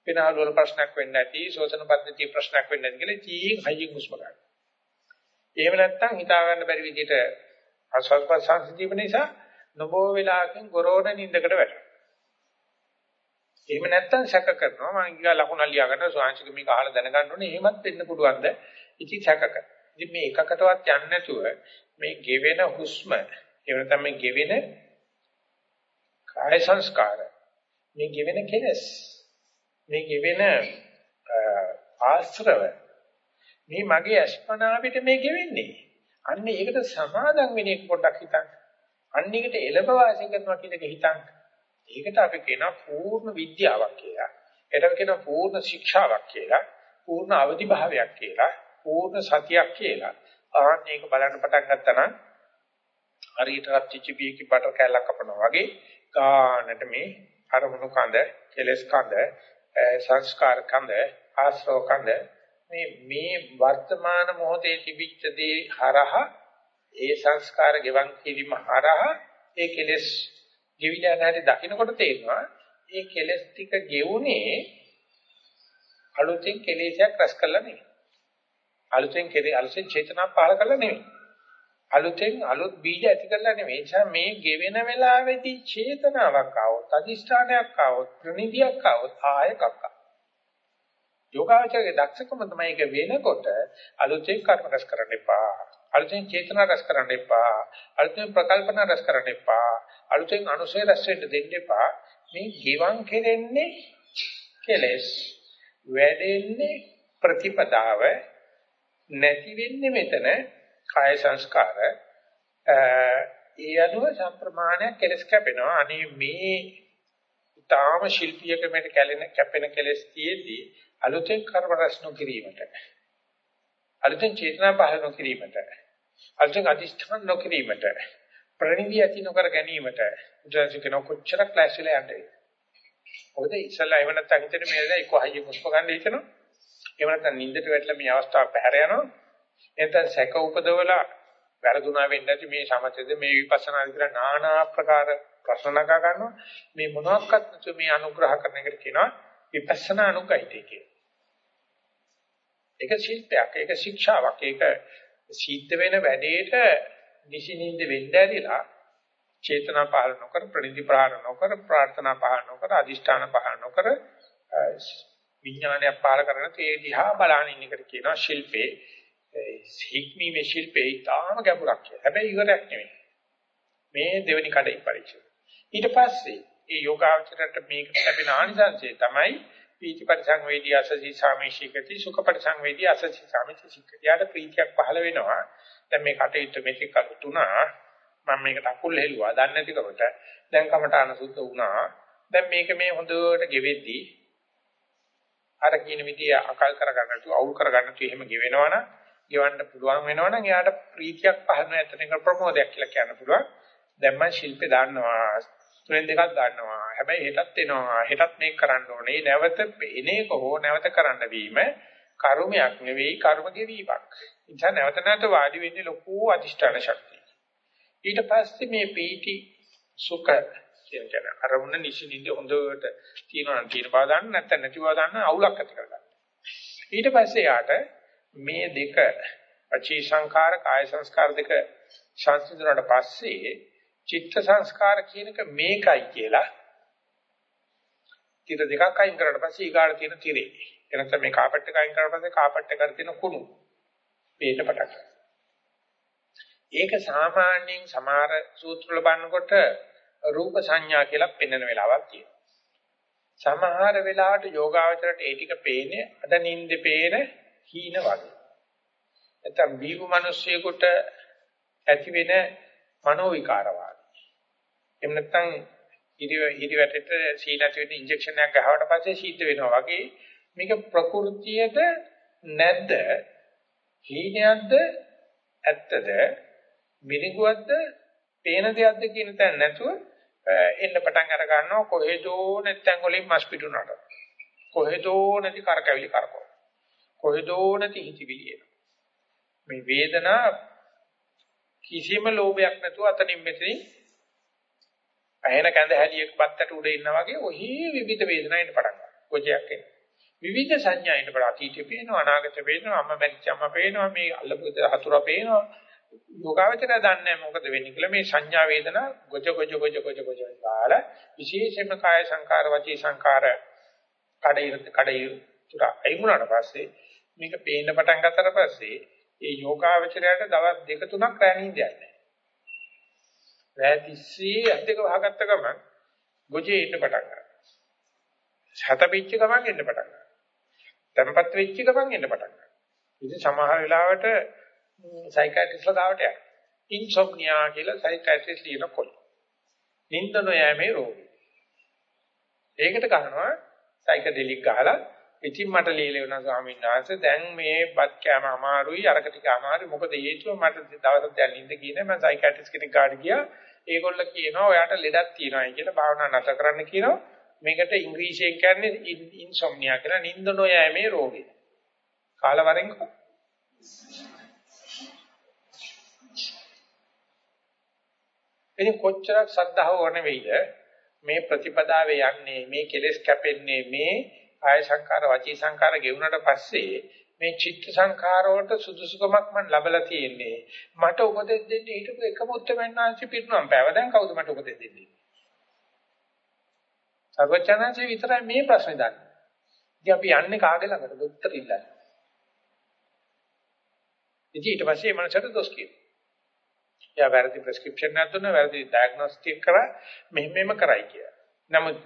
වෙනාලු වල ප්‍රශ්නයක් වෙන්නේ නැති ශෝෂණ පද්ධතිය ප්‍රශ්නයක් වෙන්නේ නැති කියලා ජීයෙන් හයියෙන් හුස්ම ගන්න. එහෙම නැත්නම් හිතා ගන්න බැරි විදිහට ආස්වාද ප්‍රසංසිතීම නිසා නොබෝ වෙලාවකින් ගොරෝණ නිින්දකට වැටෙනවා. එහෙම නැත්නම් සැක කරනවා මම ඊගා ලකුණ ලියා ගන්න සෝංශික මේක අහලා දැනගන්න ඕනේ එහෙමත් වෙන්න පුළුවන්ද? ඉති සැක කරනවා. ඉතින් මේ එකකටවත් යන්නේ නැතුව මේ ගෙවෙන හුස්ම එහෙම නැත්නම් මේ ගෙවෙන කාය සංස්කාර මේ ගෙවෙන කෙලස් මේ ගෙවෙන ආශ්‍රව මේ මගේ අස්පනා පිට මේ ගෙවෙන්නේ. අන්න ඒකට සමාදම් වෙන එක පොඩ්ඩක් හිතන්න. අන්න ඒකට එළඹ වාසය කරනවා කියන එක හිතන්න. ඒකට අපි කියනවා පූර්ණ විද්‍යාවක් කියලා. ඒකට කියනවා පූර්ණ ශික්ෂාවක් කියලා. පූර්ණ අවදි භාවයක් කියලා. පූර්ණ සතියක් කියලා. ආන්න ඒක බලන්න පටන් ගත්තා නම් හරියට රත්චිචිපියකි බටර් කෑල්ලක් කපනවා වගේ ගානට මේ අරමුණු කඳ, කෙලස් කඳ, සංස්කාර කඳ, ආශ්‍රව කඳ මේ මේ වර්තමාන මොහොතේ තිබිච්ච දේ හරහා ඒ සංස්කාර ගෙවන් කිරීම හරහා ඒ කෙලස් ගෙවිලා නැහැටි දකින්නකොට තේරෙනවා ඒ කෙලස් ටික ගෙවුනේ අලුතෙන් කෙලෙසයක් රැස් කළා නෙවෙයි. අලුතෙන් කෙරේ අලුතෙන් චේතනා පහල කරලා නෙමෙයි. අලුතෙන් අලුත් බීජ ඇති කරලා නෙමෙයි. ඒ නිසා මේ ගෙවෙන වෙලාවේදී චේතනාවක් ආවොත්, අදිෂ්ඨානයක් ආවොත්, ප්‍රනිධියක් ආවොත් ආයකක් යෝගාචරයේ දක්ෂකම තමයි ඒක වෙනකොට අලුතෙන් කර්ම රැස් කරන්න එපා. අලුතෙන් චේතනා රැස් කරන්න එපා. අලුතෙන් ප්‍රකල්පන රැස් කරන්න එපා. අලුතෙන් අනුසය රැස් වෙන්න දෙන්න එපා. මේ ගිවන් කෙරෙන්නේ කෙලස් වැඩෙන්නේ ප්‍රතිපදාව නැති වෙන්නේ මෙතන කාය සංස්කාර. ඒ අනුව සම්ප්‍රමාණයක් කෙලස් කැපෙනවා. අනේ මේ තාම ශිල්පීයක මෙට කැලෙන කැපෙන කෙලස් තියේදී අලුතෙන් කර්ම රැස් නොකිරීමට අලුතෙන් චේතනා පහළ නොකිරීමට අලුතෙන් අදිෂ්ඨාන නොකිරීමට ප්‍රණිවිය ඇති නොකර ගැනීමට උදාසිකන කොච්චර ක්ලාස් වල යන්නේ මොකද ඉස්සල්ලා එව නැත්නම් හිතේ මේ දැන් එක්ක හයිය මුස්ප ගන්න හිතනවා. එහෙම නැත්නම් නිින්දට වැටලා මේ අවස්ථාව පැහැර යනවා. එතන සැක උපදවලා වැරදුනා වෙන්නේ නැති මේ සමතේද මේ විපස්සනා විතර নানা ආකාර ප්‍රශ්න නගා ගන්නවා. මේ මොනවාක්වත් නැතු මේ අනුග්‍රහ කරන එකට කියනවා විපස්සනා අනුගහිතය කියලා. ඒක ශිල්පයක්, ඒක ශික්ෂාවක්, ඒක සිද්ධ වෙන වැඩේට නිසිනින්ද වෙන්න ඇරිලා චේතනා පහල නොකර ප්‍රනිධි ප්‍රහාර නොකර ප්‍රාර්ථනා පහල නොකර අදිෂ්ඨාන පහල නොකර විඥානයක් පහල කරන තේ දිහා බලන ඉන්න එකට කියනවා ශිල්පේ හික්මීමේ ශිල්පේ ඊටාම ගැඹුරක් කියලා. හැබැයි ඉවරයක් නෙමෙයි. මේ දෙවෙනි කඩේ පරිචය. ඊට පස්සේ ඒ යෝගාවචරයට මේක ලැබෙන ආනිසංසය තමයි පීති පරිසංවේදී අසසී සාමීශිකති සුඛ පරිසංවේදී අසසී සාමීශිකති. යාට ප්‍රීතියක් පහළ වෙනවා. දැන් මේ කටයුත්ත මෙතෙක් කරුතුනා මම මේකට අකුල් හෙළුවා දන්නේ නැතිකොට දැන් කමටාන සුද්ධ වුණා. දැන් මේක මේ හොඳට ගෙවෙද්දී අර කියන විදිය අකල් කරගන්න තු අවුල් කරගන්න තු එහෙම ගෙවෙනවනම් ගෙවන්න පුළුවන් වෙනවනම් එයාට ප්‍රීතියක් පහළ වෙන එතන ප්‍රමෝදයක් කියලා කියන්න පුළුවන්. දැන් මම ශිල්පේ දාන්නවා තුනෙන් දෙකක් ගන්නවා. හැබැයි හෙටත් එනවා. හෙටත් මේක කරන්න ඕනේ. නැවත එනේක හෝ නැවත කරන්න වීම කර්මයක් නෙවෙයි කර්ම ගෙවීමක්. ඉතින් නැවත නැවත වාඩි වෙන්නේ ලොකු අදිෂ්ඨාන ශක්තිය. ඊට පස්සේ මේ පීටි සුඛ කියන අරමුණ නිසින්ින්ද හොඳට තියනවා නම් තියෙන බව දන්න නැත්නම් නැති බව දන්න අවුලක් ඇති කරගන්න. ඊට පස්සේ යාට මේ දෙක අචී සංඛාර කාය සංස්කාර දෙක සංසිඳුණාට පස්සේ චිත්ත සංස්කාර කියනක මේකයි කියලා තිර දෙකක් අයින් කරලා පස්සේ ඊගාට තියෙන තිරේ. එනතම මේ කාපට් එක අයින් කරලා පස්සේ කාපට් එකට තියෙන කුණු මේට පටක් ඒක සාමාන්‍යයෙන් සමහර සූත්‍ර වල බලනකොට රූප සංඥා කියලා පෙන්වන වෙලාවක් තියෙනවා. සමහර වෙලාවට යෝගාවචරයට ඒ ටික පේන්නේ අද නින්දේ පේන හීන වගේ. නැත්නම් බීවු මිනිස්සෙකුට ඇති වෙන මනෝ විකාරවා එහෙම නැත්නම් ඉරි ඉරි වැටෙට සීලත් වෙන ඉන්ජෙක්ෂන් එකක් ගහවට පස්සේ සීත වෙනවා වගේ මේක ප්‍රകൃතියද නැද්ද? හීනයක්ද? ඇත්තද? මිරිඟුවක්ද? පේන දෙයක්ද කියන තැන නැතුව එන්න පටන් අර ගන්නවා කොහෙදෝ නැත්නම් වලින් මස් පිටුනට කොහෙදෝ නැති කරකැවිලි කරකෝ කොහෙදෝ නැති හිතවිලි මේ වේදනා කිසිම ලෝභයක් නැතුව අතනින් මෙතනින් ඇහෙන කැඳ හැලියක බත්තට උඩ ඉන්නා වගේ ඔහි විවිධ වේදනා එන්න පටන් ගන්නවා. කොජයක් එන. විවිධ සංඥා එන්න පටන් අතීතේ පේනවා අනාගතේ පේනවා අම්මා මැරිච්ච අම්මා පේනවා මේ අල්ලපු හතුරා පේනවා. යෝගාවචරය දන්නේ මොකද වෙන්නේ කියලා මේ සංඥා වේදනා ගොජ ගොජ ගොජ ගොජ ගොජ කාල විශේෂයෙන්ම කාය සංකාර වචී සංකාර කඩේ කඩේ තුර අයිමුණාට පස්සේ මේක පේන්න පටන් ගත්තට පස්සේ ඒ යෝගාවචරයට දවස් දෙක තුනක් රැඳින්න යන්නේ. රෑ තිස්සේ ඇස් දෙක වහගත්ත ගමන් ගොජේ ඉන්න පටන් ගන්නවා. සතපිච්ච ගමන් එන්න පටන් ගන්නවා. tempat වෙච්ච ගමන් එන්න පටන් ගන්නවා. ඉතින් සමහර වෙලාවට සයිකියාට්‍රිස්ලා ගාවට යනවා. ඉන්සොම්නියා කියලා සයිකියාට්‍රිස් ලියන කොළ. නිින්ද නොයෑමේ රෝගී. ඒකට ගන්නවා සයිකඩෙලික් ගහලා ඉතින් මට ලියලා වෙනවා ස්වාමීන් වහන්සේ දැන් මේ බත් කෑම අමාරුයි අරක ටික අමාරුයි මොකද හේතුව මට දවසක් දැන් නිින්ද කියන්නේ මම සයිකියාට්‍රිස් කෙනෙක් ගාඩ ගියා ඒගොල්ලෝ කියනවා ඔයාට ලෙඩක් තියෙනවායි කියලා භාවනා නැතර කරන්න කියනවා. මේකට ඉංග්‍රීසියෙන් කියන්නේ ඉන්සොම්නියා කියලා නිින්ද නොයෑමේ රෝගය. කාලවරෙන් එනි කොච්චරක් සද්ධාව ඕන වෙයිද මේ ප්‍රතිපදාවේ යන්නේ මේ කෙලෙස් කැපෙන්නේ මේ ආය සංකාර වචී සංකාර ගෙවුනට පස්සේ මේ චිත්ත සංඛාර වලට සුදුසුකමක් මම ලබලා තියෙන්නේ. මට උපදෙස් දෙන්න හිටපු එකම උත්තරමන්නාංශි පිටුනම් බෑව. දැන් කවුද මට උපදෙස් දෙන්නේ? සර්වචනංශේ විතරයි මේ ප්‍රශ්නේ දන්නේ. ඉතින් අපි යන්නේ කාගේ ළඟටද උත්තර ඉල්ලන්නේ. ඉතින් ඊට පස්සේ මේ මනසට දොස් කියනවා. එයා වැරදි ප්‍රෙස්ක්‍රිප්ෂන් එකක් දුන්නා වැරදි ඩයග්නොස්ටික් කරා මෙහෙම මෙහෙම කරයි කියලා. නමුත්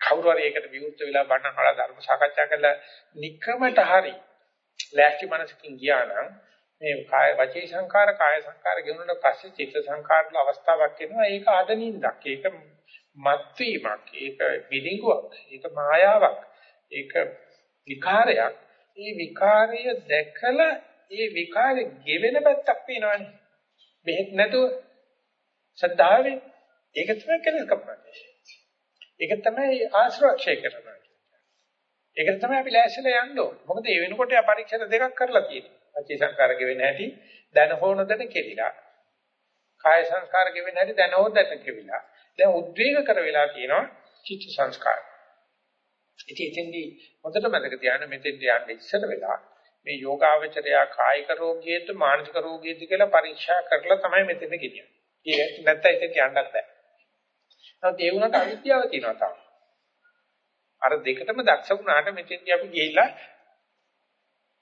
කවුරු හරි ඒකට විරුද්ධ වෙලා බණහලා ධර්ම සාකච්ඡා කරලා নিকමට හරි ලෑස්ති මනසකින් ගියා නම් මේ කාය වචී සංකාර කාය සංකාර ගෙනුනට පස්සේ චිත්ත සංකාරවල අවස්ථාවක් එනවා. ඒක ආදනින්දක්. ඒක මත්වීමක්. ඒක විලිඟුවක් ඒක මායාවක්. ඒක විකාරයක්. ඒ විකාරය දැකලා ඒ විකාරෙ ගෙවෙන පැත්තක් පේනවනේ බෙහෙත් නැතුව. සද්ධාවෙන් ඒක තමයි කෙලස් කපන්නේ ඒක තමයි ආශ්‍රවක්ෂය කරනවා ඒක තමයි අපි ලෑස්තිලා යන්න ඕන. මොකද ඒ වෙනකොට පරීක්ෂණ දෙකක් කරලා තියෙනවා. අචී සංකාර ගෙවෙන හැටි දැන හෝන දැන කෙලිලා. කාය සංස්කාර ගෙවෙන හැටි දැන හෝ දැන කෙවිලා දැන් උද්වේග කර වෙලා තියෙනවා චිත්ත සංස්කාර. ඉතින් එතෙන්දී හොඳට මතක තියාගන්න මෙතෙන්දී යන්න ඉස්සර වෙලා මේ යෝගාවචරය කායික රෝගියෙද මානසික රෝගියෙද කියලා පරීක්ෂා කරලා තමයි මෙතෙන් ගෙනියන්නේ. ඒක නැත්තම් ඉතින් කියන්නත් බෑ. නමුත් ඒ වුණාට අවිද්‍යාව තියෙනවා තාම. අර දෙකටම දක්ෂ වුණාට මෙතෙන්දී අපි ගිහිල්ලා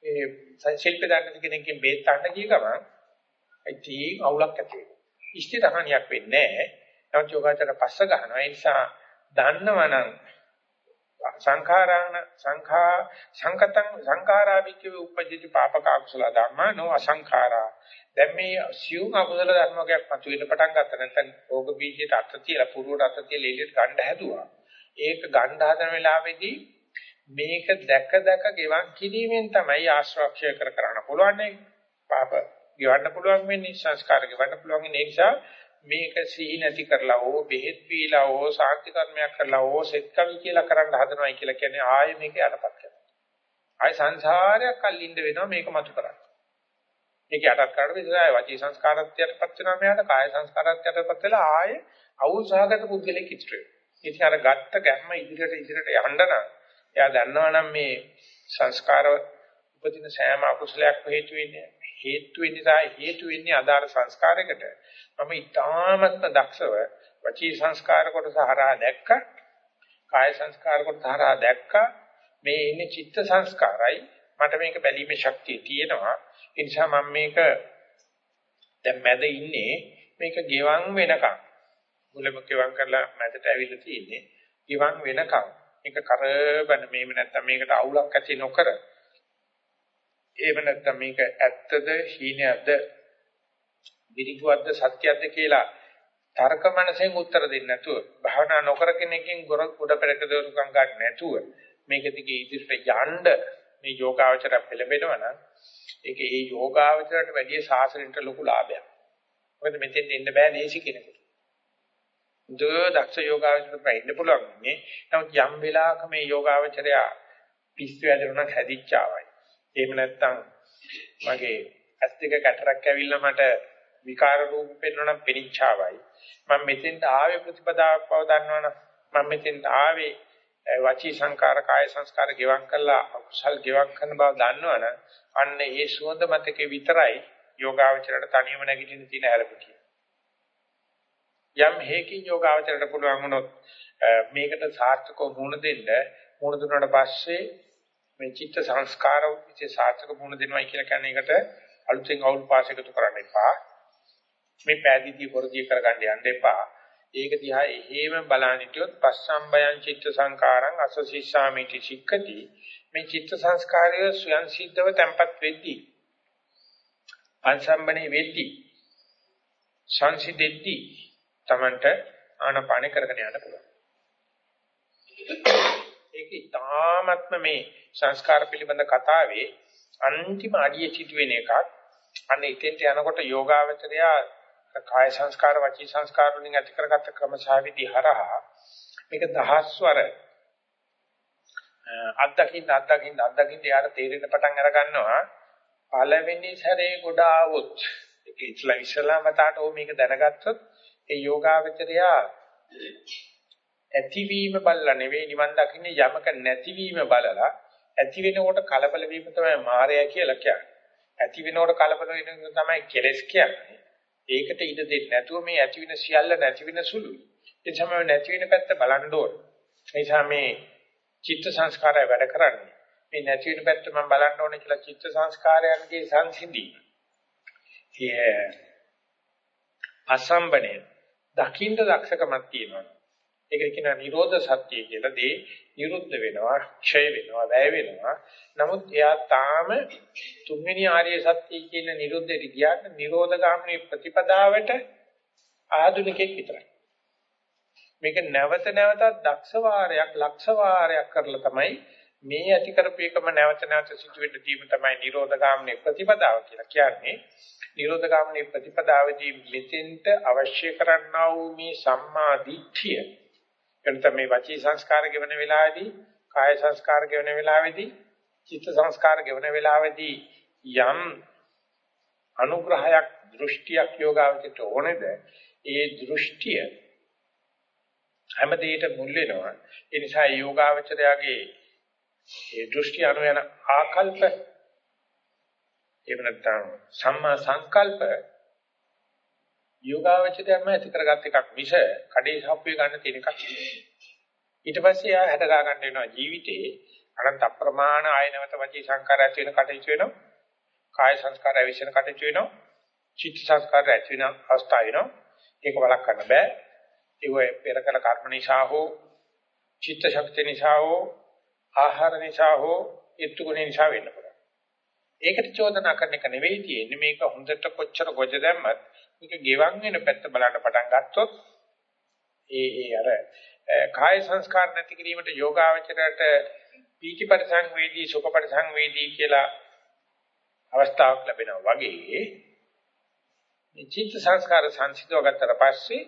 ඒ ශිල්ප දාන්න කෙනෙක්ගෙන් බේත් ගන්න ගිය ගමන් ඉතින් අවුලක් ඇති වෙනවා. ඉෂ්ටිතහනියක් වෙන්නේ නැහැ. නමුත් යෝගාචර පස්ස ගන්නවා. ඒ නිසා දන්නවනම් සංඛාරාණ සංඛා සංකතං සංඛාරාවිච්චේ උපජ්ජති පාපක අකුසල ධර්මා නෝ අසංඛාරා. දැන් මේ සියුම් අකුසල ධර්මයක් මතුවෙන්න පටන් ගත්ත නැත්නම් රෝග බීජයට අත තියලා පුරුවට අත තියලා එළියට ගන්න හැදුවා. ඒක ගන්න හදන වෙලාවේදී මේක දැක දැක ගෙවන් කිරීමෙන් තමයි ආශ්‍රක්ෂය කර කරන්න පුළුවන්. නේ පාප ගෙවන්න පුළුවන් වෙන්නේ සංස්කාර ගෙවන්න පුළුවන් ඒ නිසා මේක සිහි නැති කරලා ඕ බෙහෙත් පීලා ඕ සාක්ෂි කර්මයක් කරලා ඕ සෙත් කවි කියලා කරන්න හදනවයි කියලා කියන්නේ ආයේ මේක යටපත් කරනවා. ආයේ සංසාරයක් අල්ලින්ද වෙනවා මේක මතු කරන්නේ. මේක යටත් කරලා විතරයි වචී සංස්කාරත් යටපත් වෙනවා මෙයාට කාය සංස්කාරත් යටපත් වෙලා ආයේ අවුල්සහගත පුද්ගලෙක් ඉතුරු වෙනවා. ඉතින් අර ගත්ත ගැම්ම ඉදිරියට ඉදිරියට යන්න නම් එයා දන්නවා නම් මේ සංස්කාර උපදින සෑම අකුසලයක් හේතු වෙන්නේ හේතු වෙන නිසා හේතු වෙන්නේ අදාළ සංස්කාරයකට. මම ඊටාමත්ම දක්ෂව වචී සංස්කාර කොටස හරහා දැක්ක කාය සංස්කාර කොටස හරහා දැක්ක. මේ ඉන්නේ චිත්ත සංස්කාරයි. මට මේක බැලීමේ ශක්තිය තියෙනවා. ඒ නිසා මම මේක දැන් මැද ඉන්නේ මේක ගෙවන් වෙනකම්. මුලම ගෙවන් කරලා මැදට ඇවිල්ලා තියෙන්නේ ගෙවන් වෙනකම්. මේක කරබන මේව නැත්තම් මේකට අවුලක් ඇති නොකර එහෙම නැත්නම් මේක ඇත්තද හීනයක්ද විරිගුවක්ද සත්‍යයක්ද කියලා තර්ක මනසෙන් උත්තර දෙන්නේ නැතුව භාවනා නොකර කෙනකින් ගොඩ පෙරක දෝරුකම් ගන්න නැතුව මේක දිගේ ඉදිරියට යන්න මේ යෝගාවචර පෙළඹෙනවා නම් ඒක ඒ යෝගාවචරයට වැඩිය සාසනෙට ලොකු ලාභයක්. මොකද මෙතෙන් එන්න බෑ ලේසි කෙනෙකුට. දුර දක්ෂ යෝගාවචරයට ඉන්න පුළුවන් නේ. නමුත් යම් වෙලාවක මේ යෝගාවචරය පිස්සු ඇදෙනවා හැදිච්චාවයි. එහෙම නැත්නම් මගේ ඇස් දෙක කැටරක් ඇවිල්ලා මට විකාර රූප පෙන්වනම් පෙනිච්චාවයි මම මෙතෙන්ට ආවේ ප්‍රතිපදාවක් බව දන්නවනම් මම මෙතෙන්ට ආවේ වචී සංකාර කාය සංස්කාර ගෙවක් කළා අකුසල් ගෙවක් කරන බව දන්නවනම් අන්න ඒ සුවඳ මතකේ විතරයි යෝගාවචරයට තනියම නැගිටින්න තියෙන හැලපිටිය යම් හේකින් යෝගාවචරයට පුළුවන් වුණොත් මේකට සාර්ථකව මුණ දෙන්න මුණ දුන්නාට පස්සේ මේ චිත්ත සංස්කාර විචේ සාර්ථක මුණ දෙනවයි කියලා කියන්නේ ඒකට අලුතෙන් අවුල් පාස් එකතු කරන්න එපා. මේ පෑදීදී වර්ධිය කරගන්න යන්න එපා. ඒක දිහා එහෙම බලන්න හිටියොත් පස්සම්බයං චිත්ත සංකාරං අසසිස්සාමිති සික්කති. මේ චිත්ත සංස්කාරය ස්වයන් සිද්ධව තැම්පත් වෙද්දී පංසම්බනේ වෙද්දී සංසිදෙද්දී Tamanට ආනපාන කරගෙන යන්න පුළුවන්. ඒක ඉතාමත්ම මේ සංස්කාර පිළිබඳ කතාවේ අන්තිම අඩිය සිදුවෙන එකක්. අන්න එතෙන්ට යනකොට යෝගාවචරය කාය සංස්කාර වචී සංස්කාර වලින් ඇති කරගත්ත ක්‍රමශාවිදි හරහා මේක දහස්වර අත්දකින්න අත්දකින්න අත්දකින්න යාර තේරෙන පටන් අර ගන්නවා පළවෙනි සැරේ ගොඩ ආවොත් ඒක ඉස්ලාම ඉස්ලාම මතට ඕ මේක දැනගත්තොත් ඒ යෝගාවචරය ඇතිවීම බලලා නෙවෙයි නිවන් දකින්නේ යමක නැතිවීම බලලා ඇති වෙනකොට කලබල වීම තමයි මායя කියලා කියන්නේ. ඇති වෙනකොට කලබල වෙන තමයි කෙලස් කියන්නේ. ඒකට ඉඩ දෙන්නේ නැතුව මේ ඇති වෙන සියල්ල නැති වෙන සුළුයි. ඒ තමයි නැති වෙන පැත්ත බලන්න ඕන. ඒ නිසා මේ චිත්ත සංස්කාරය වැඩ කරන්නේ. මේ නැති වෙන පැත්ත මම බලන්න ඕනේ කියලා චිත්ත සංස්කාරයන්ගේ සංසිඳීම. ඒ අසම්බනේ දකින්න දක්ෂකමක් තියෙනවා. ඒක කියනවා නිරෝධ සත්‍ය කියලා දේ නිරුද්ධ වෙනවා, ක්ෂය වෙනවා, වැය වෙනවා. නමුත් එයා තාම තුන්වෙනි ආර්ය සත්‍ය කියන නිරුද්ධෙට ගියාට නිරෝධගාමිනී ප්‍රතිපදාවට ආධුනිකෙක් විතරයි. මේක නැවත නැවතත් දක්ෂ වාරයක්, ලක්ෂ වාරයක් කරලා තමයි මේ ඇති කරපේකම නැවත නැවත සිදුවෙන්න දීම තමයි නිරෝධගාමිනී ප්‍රතිපදාව කියලා කියන්නේ. නිරෝධගාමිනී ප්‍රතිපදාවේදී මෙතෙන්ට අවශ්‍ය කරන්නා වූ මේ සම්මා දිට්ඨිය එතන මේ වචී සංස්කාර ගෙවන වෙලාවේදී කාය සංස්කාර ගෙවන වෙලාවේදී චිත්ත සංස්කාර ගෙවන වෙලාවේදී යම් අනුග්‍රහයක් දෘෂ්ටියක් යෝගාවචිත ඕනේද? ඒ දෘෂ්ටිය හැමදේට මුල් වෙනවා. ඒ නිසා යෝගාවචරයාගේ ඒ දෘෂ්ටි අනුව යන ආකල්ප එහෙම නැත්නම් සම්මා සංකල්ප යෝගාවචරයම ඇති කරගත් එකක් මිස කඩේ ශාප්පුවේ ගන්න තියෙන එකක් ඊට පස්සේ එයා හැදගා ගන්න වෙනවා ජීවිතේ අනන්ත අප්‍රමාණ ආයනවත වචී සංකාර ඇති වෙන කටයුතු වෙනවා. කාය සංස්කාර ඇවිස්සෙන කටයුතු වෙනවා. චිත්ත සංස්කාර ඇති වෙන අවස්ථාව වෙනවා. ඒක වළක් ගන්න බෑ. ඒ පෙර කළ කර්ම නිසා හෝ චිත්ත ශක්තිය නිසා හෝ ආහාර නිසා හෝ ඊත්තු ගුණ නිසා වෙන්න පුළුවන්. ඒකට චෝදනා කරන එක නෙවෙයි තියෙන්නේ. මේක හොඳට කොච්චර ගොජ දැම්මත් මේක ගෙවන් වෙන පැත්ත බලන්න පටන් ගත්තොත් ඒ ඒ අර කාය සංස්කාර නැති කිරීමට යෝගාවචරයට පීති පරිසංවේදී සුඛ පරිසංවේදී කියලා අවස්ථාවක් ලැබෙනවා වගේ මේ චිත්ත සංස්කාර සංසිඳව ගත්තට පස්සේ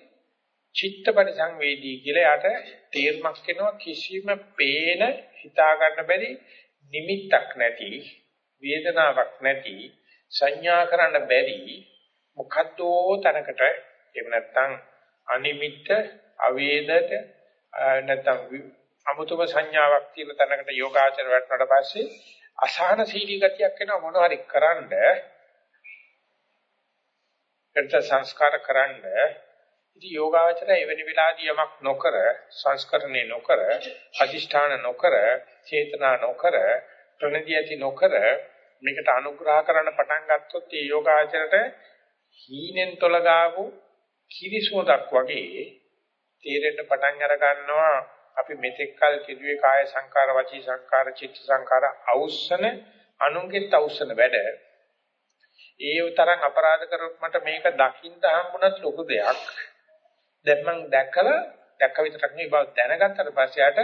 චිත්ත පරිසංවේදී කියලා යට තීර්මක් වෙනවා කිසිම පේන හිතා ගන්න බැරි නිමිත්තක් නැති වේදනාවක් නැති සංඥා කරන්න බැරි මොකද්දෝ තැනකට එහෙම නැත්නම් අනිමිත්ත අවේදට නැත්නම් අමුතුම සංඥාවක් තියෙන තැනකට යෝගාචර වැටුණාට පස්සේ අසහන සීලී ගතියක් එනවා මොන හරි කරන්න එතන සංස්කාර කරන්න ඉතින් යෝගාචරය එවැනි වෙලාදී යමක් නොකර සංස්කරණේ නොකර අදිෂ්ඨාන නොකර චේතනා නොකර ප්‍රණදියති නොකර මේකට අනුග්‍රහ කරන්න පටන් ගත්තොත් මේ යෝගාචරයට හීනෙන් තොලගාවු කිරිසෝදක් වගේ තේරෙන්න පටන් අර ගන්නවා. අපි මෙතෙක් කල කිදුවේ කාය සංකාර වචී සංකාර චිත්ත සංකාර අවුස්සන අනුන්ගෙත් අවුස්සන වැඩ. ඒ තරම් අපරාධ කරොත් මට මේක දකින්න හම්බුණත් ලොකු දෙයක්. දැන් මං දැකලා දැක්ක විතරක් නෙවෙයි බව දැනගත්තට පස්සේ යට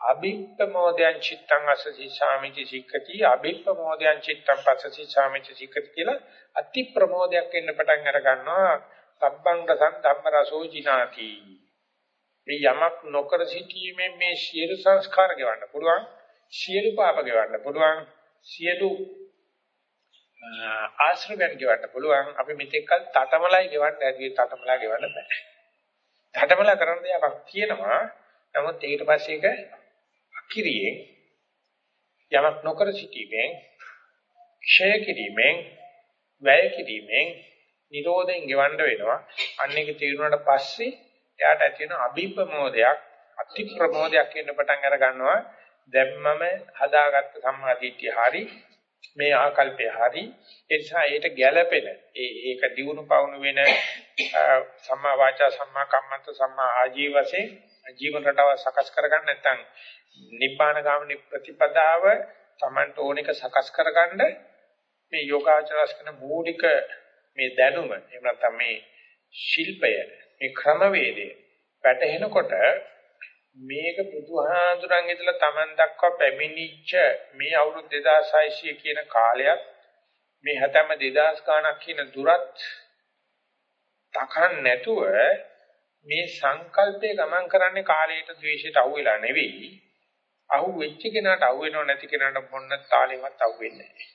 අභිප්පමෝදයන් චිත්තං අසසි සාමිති සික්කති අභිප්පමෝදයන් චිත්තං පසසි සාමිති සික්කති කියලා අති ප්‍රමෝදයක් එන්න පටන් අර ගන්නවා. සබ්බං රසං ධම්ම රසෝ ජිනාති. මේ යමක් නොකර සිටීමෙන් මේ සියලු සංස්කාර ගෙවන්න පුළුවන් සියලු පාප ගෙවන්න පුළුවන් සියලු ආශ්‍රවයන් ගෙවන්න පුළුවන්. අපි මෙතෙක්කල් තටමලයි ගෙවන්න ඇදී තටමලා ගෙවන්න බෑ. තටමලා කරන්න දෙයක් තියෙනවා. නමුත් ඊට පස්සේ ඒක කිරියෙන් යමක් නොකර සිටීමෙන් ක්ෂය කිරීමෙන් වැය කිරීමෙන් නිරෝධයෙන් ගෙවන්න වෙනවා. අන්න ඒක තීරුණාට පස්සේ එයාට ඇති වෙන අභිප්‍රමෝදයක් අති ප්‍රමෝදයක් වෙන්න පටන් අර ගන්නවා. දැම්මම හදාගත්ත සම්මාදිට්ඨිය හරි මේ ආකල්පය හරි. ඒ නිසා ඒට ගැළපෙන ඒ ඒක දියුණු පවුණු වෙන සම්මා වාචා සම්මා කම්මන්ත සම්මා ආජීවසේ ජීවන රටාව සකස් කරගන්න නැත්නම් නිබ්බාන ගාමිනී ප්‍රතිපදාව Tamanට ඕන එක සකස් කරගන්න මේ යෝගාචරස් කරන මූලික මේ දැනුම එහෙම නැත්නම් මේ ශිල්පය මේ ක්‍රමවේදය වැටහෙනකොට මේක බුදුහාඳුරන් ඉදලා Taman දක්වා පැමිණිච්ච මේ අවුරුදු 2600 කියන කාලයක් මේ හැතැම්ම 2000 ගණක් කියන දුරත් තකන් නැතුව මේ සංකල්පේ ගමන් කරන්නේ කාලයට ද්වේෂයට අහු වෙලා නෙවෙයි. අහු වෙච්ච කෙනාට අහු වෙනව නැති කෙනාට මොන්න තාලෙවත් අහු වෙන්නේ නැහැ.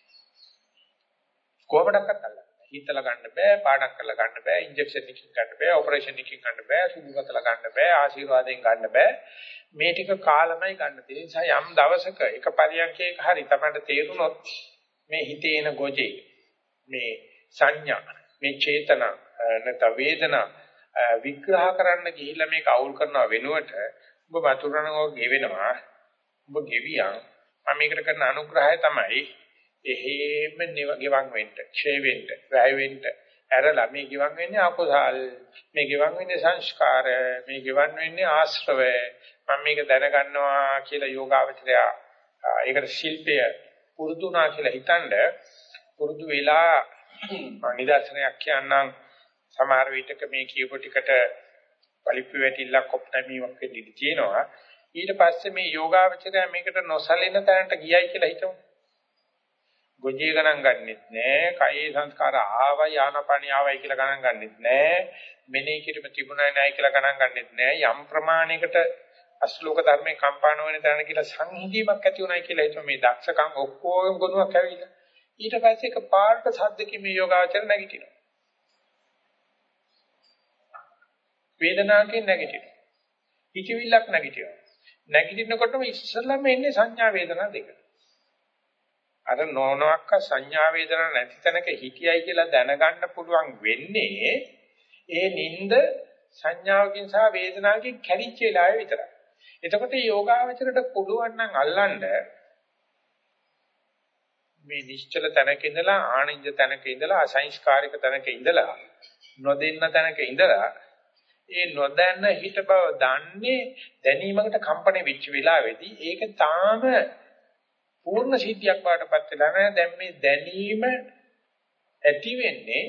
කොහොමඩක්වත් අල්ලන්න. හිතලා ගන්න බෑ, පාඩම් කරලා ගන්න බෑ, ඉන්ජෙක්ෂන් එකකින් ගන්න බෑ, ඔපරේෂන් එකකින් ගන්න බෑ, සුදුකතලා ගන්න බෑ, ආශිර්වාදයෙන් ගන්න බෑ. මේ ටික කාලමයි ගන්න තියෙන නිසා යම් දවසක එක පරියන්කයක හරි තමයි තේරුනොත් මේ හිතේ එන ගොජේ මේ සංඥා මේ චේතනා නැත්නම් වේදනා විග්‍රහ කරන්න ගිහිල්ලා මේක අවුල් කරනව වෙනුවට ඔබ වතුරනෝ ගෙවෙනවා ඔබ ගෙවියන් මම මේකට කරන අනුග්‍රහය තමයි එහෙම ගෙවන් වෙන්න, ඡේ වෙන්න, වැය වෙන්න, ඇරලා මේ ගිවන් වෙන්නේ අකුසල් මේ ගිවන් වෙන්නේ සංස්කාර මේ ගිවන් වෙන්නේ ආශ්‍රවය. මම මේක දැනගන්නවා කියලා යෝගාවචරය ඒකට ශිල්පය පුරුදුනා කියලා හිතනද පුරුදු වෙලා නිදර්ශනයක් කියන්නම්. සමහර විටක මේ කියපු ටිකට පලිප්පු වැටිල්ලක් කොප්ටමීමක් වෙන්න ඉඩ තියෙනවා. ඊට පස්සේ මේ යෝගාවචරය මේකට නොසලෙන තැනට ගියයි කියලා හිතමු. ගොජේ ගණන් ගන්නෙත් නෑ කයේ සංස්කාර ආවයි ආනපනිය ආවයි කියලා ගණන් ගන්නෙත් නෑ මෙනෙහි කිරීම තිබුණා නෑ කියලා ගණන් ගන්නෙත් නෑ. යම් ප්‍රමාණයකට අශ්ලෝක ධර්මේ කම්පාණ වෙන තැන කියලා සංහිඳීමක් ඇති උනායි කියලා හිතුව මේ දක්ෂකම් ඔක්කොම ගුණයක් ඇවිල්ලා. ඊට පස්සේ එක පාට සද්දකි මේ යෝගාචර නැගිටිනවා. වේදනාවකින් නැගිටිනවා. හිතවිල්ලක් නැගිටිනවා. නැගිටිනකොටම ඉස්සෙල්ලාම එන්නේ සංඥා වේදනා දෙක අර නොනොක්ක සංඥා වේදනා නැති තැනක හිතියයි කියලා දැනගන්න පුළුවන් වෙන්නේ ඒ නිନ୍ଦ සංඥාවකින් සහ වේදනාවකින් කැරිච්ච වෙලාවේ විතරයි. එතකොට යෝගාවචරයට පුළුවන් නම් අල්ලන්න මේ නිශ්චල තැනක ඉඳලා ආනින්ජ තැනක ඉඳලා අසංස්කාරික තැනක ඉඳලා නොදෙන්න තැනක ඉඳලා ඒ නොදැන්න හිත බව දන්නේ දැනීමකට කම්පණය වෙච්ච වෙලාවේදී ඒක තාම පූර්ණ සිද්ධියක් වඩපත් වෙලා නැහැ. දැන් මේ දැනීම ඇති වෙන්නේ